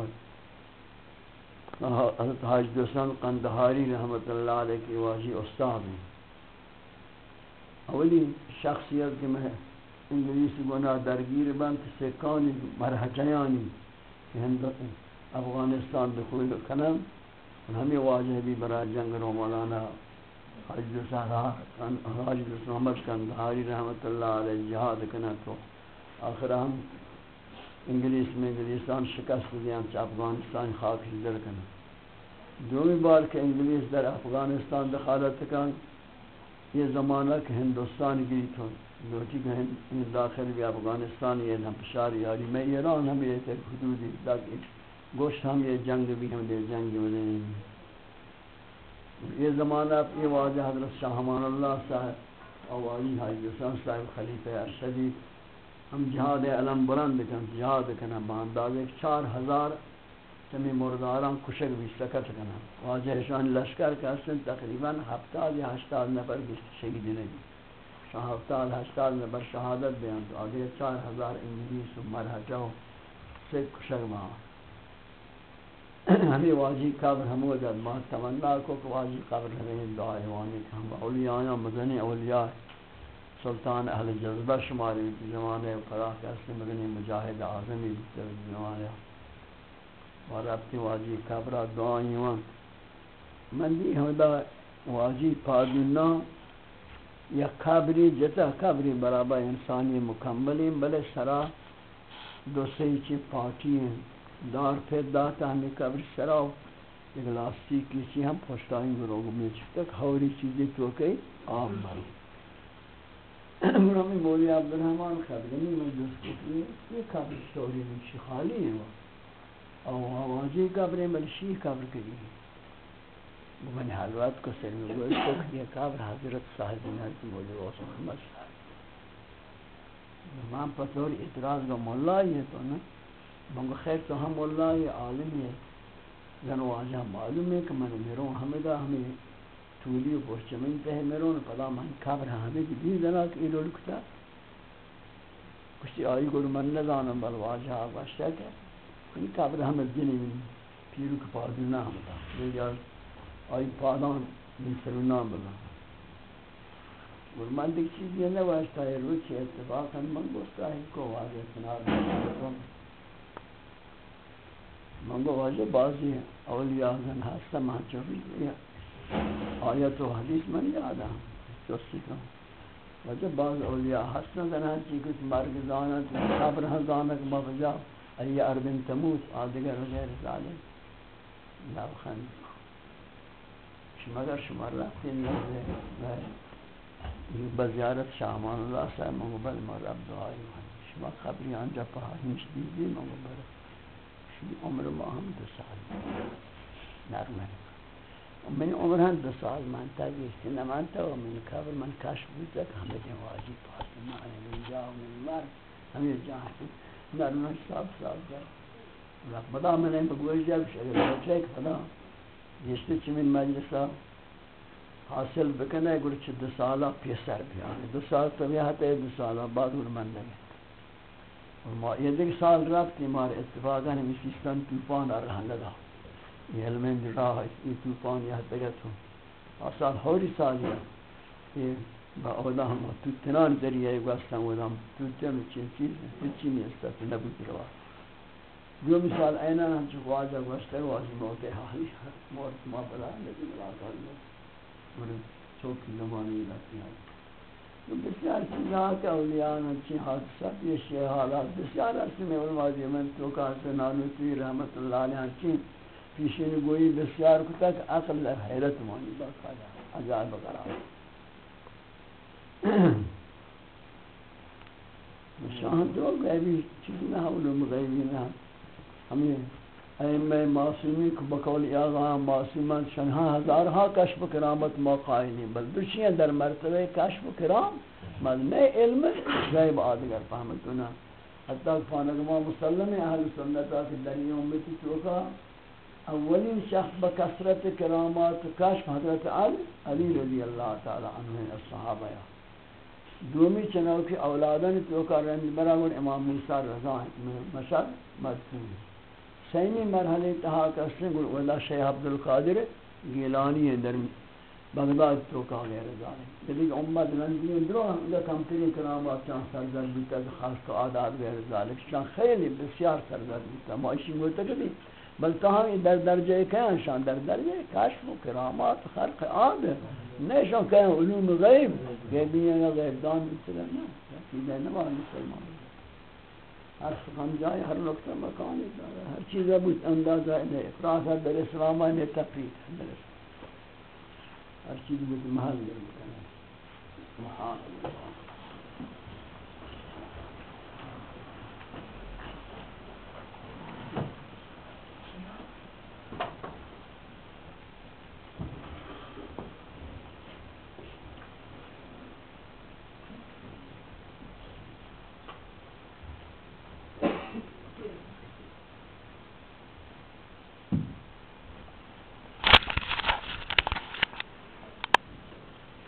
حضرت حاج دوسان قندہاری رحمت اللہ علیہ کی واجی استاد ہیں۔ اولی شخصیت کے میں انگلیس گناہ درگیر بند، سکانی مرحجیانی کہ افغانستان دخول کنم ہمیں واجہ بھی برا جنگ رو مولانا حاج دوسان حاج محمد قندہاری رحمت اللہ علیہ، جہاد کنا تو۔ آخر ہم انگلیس میں انگلیسان شکست دیاں چا افغانستان خاک حضر کرنا۔ دومی بار کہ انگلیس در افغانستان دخالت کن یہ زمانہ کہ ہندوستان گئی تھا لوٹی کہ داخل بھی افغانستان، یہ ہم پشاری یاری میں ایران ہم یہ تک حدودی تاکہ گوشت ہم یہ جنگ بھی ہم دے جنگ میں۔ یہ زمانہ یہ واضح حضرت شاہمان اللہ صاحب اوالی حاجی حسن صاحب، خلیفہ ارشدید ہم جہاد علم بلند کن جہاد کنا بانداز ایک چار ہزار تمی مرداران کشک بھی سکت کنا واجہ شان لشکر کا سن تقریباً ہفتاد یا ہشتاد نفر بھی شہید نہیں شاہ ہفتاد ہشتاد نفر شہادت بیان تو آگے چار ہزار انگلیس و مرحجہ سے کشک ماں ہمیں واجی قبر ہمو جد ماں تمنا کو کہ واجی قبر ہمیں دعائے وانی کہ ہم اولیاء یا مدنی اولیاء سلطان اہل جذبہ شماری زمانے قرآ کے اصل مدنی مجاہد آزمی زمانے۔ اور اپنی واجی قبرہ دعائیں وان من دی ہمدا واجی پادنا یا قبری جتا قبری برابر انسانی مکملی بلے سرا دو سیچی پاکی ہیں۔ دار پہ داتا ہمیں قبر سراو ایک لاستی کسی ہم پشتائیں گے گروہ میں چکتک ہوری چیزیں تو کئی آف بھروں ہمیں مولی عبدالرحمن خدگنی میں دوست کی یہ قبر سوری میں خالی ہے وہ۔ اور آوازی قبر ملشی قبر کری ہے من حلوات کو سر میں گوئی تو کہ یہ قبر حضرت صاحب نرد مولی واسم محمد صاحب۔ امام پتور اعتراض کا مولا ہی ہے تو نا۔ منگو خیر تو ہم مولا یہ عالم ہے جنو آجا معلوم ہے کہ من میروں حمدہ ہمیں تولی و برچمین ته مرون پدا من کبر همه دی زنا که ایلول کتا کشتی آئی گل من نزانم بل واجه آگوشتا که کنی کبر همه دینی من پیرو که پادو نام دا۔ دیگر آئی پادان من سرو نام بلا گل من دیکھ چیزی نوشتا ہے روی چی اتفاقا من گوستا ہے کو واجه سنار بلا من گو واجه بازی اولیاء زن هستا من چوبی آیت و حدیث من یادا جستی کن و جب بعض اولیاء حسن دنہ چی کچھ مرگ زانت صبر حضانک مفجا ای اربن تموت آدگر و غیر ظالم لو خند مگر شما رفتی نزده بزیارت شامان اللہ صاحب مقبل ما رب دعائی شما خبری آنجا پاہنش دیدی مقبل شما عمر ما ہم دو سال. نرمه من عمر هم دو سال من تگیشتی نمانتا و من کبر من کشف بودتا که همه دین واجی پاس من من جا و من مر همه جا نرمش سال سال جا. رب بدا من این بگوش جا بشه اگر بچه که بدا. یشتی چی من مجلسا. حاصل بکنه گوڑ چه دو سالا پیسر بیانه. دو سال طبیعت ہے دو سالا بعد اور من لگے ما یہ دیکھ سال رفتی مار اتفاقا ہمیں سیستان توفان آرہن لگا۔ یہ علمین دی راہ یہ توفان یہ تگتو آسال ہوری سالی یہ با اولا ہم تو تنان ذریعہ ایک واسطہ اولا ہم تو جمع چین چیز ہے چی نہیں استا تو نبود روا۔ دو مثال اینا ہم چو خواجہ واسطہ واجی موت حالی ہاں، موت ما بلا، لیکن اللہ تعالی اور چوکی زمانی لگتی ہے تو بسیار چیزاں کہ اولیاء اچھی حادثات یہ شیح حالات بسیار اصلی میں علماء من تو کہا سے رحمت اللہ علیہ چین پیشین گوئی بسیار کو تک عقل حیرت مانی باقاعدہ عذاب قرار شاہن تو غیبی چیز نہ علوم غیبی نہ ہمیں ائمہ معصومی کو بقول آغا معصومان شنہا ہزارہا کشف کرامت موقعی نہیں بل دوشیاں در مرتبہ کشف کرام مل میں علم غیب آدگر فهمتونا حتی کہ فانگما مسلم اہل سنتا کی دنی امتی چوکا، اولین شخص بکثرت کرامات کشف حضرت علی علی رضی اللہ تعالی عنہ الصحابہ دومی چنوکی اولادن چوکا رنج برامون امام موسیٰ رضا مشد مدفون۔ سیمی مرحلے تہا کسن گل ولا شیخ عبد القادر گیلانی ہے در بغداد تو کا غیر ظالم یعنی امت رنجی درو ہم کم ترین کرامات چان سرزر بیتا خاص تو آداد غیر ظالم چان خیلی بسیار سرزر بیتا معاشی گوتا کبھی بل تاہم در درجہ کہیں شان در درجہ کشف و کرامات خرق آب نہیں شان کہیں علوم غیب، غیبیاں غیب دان بیتا نا سیدھے نوار مسلمان ہر سخن جائے ہر نقطہ مکان دارا ہر چیز بود اندازہ ہے افراس ہے در اسلام ہے تفرید ہے ہر چیز بود، محل ہے سبحان اللہ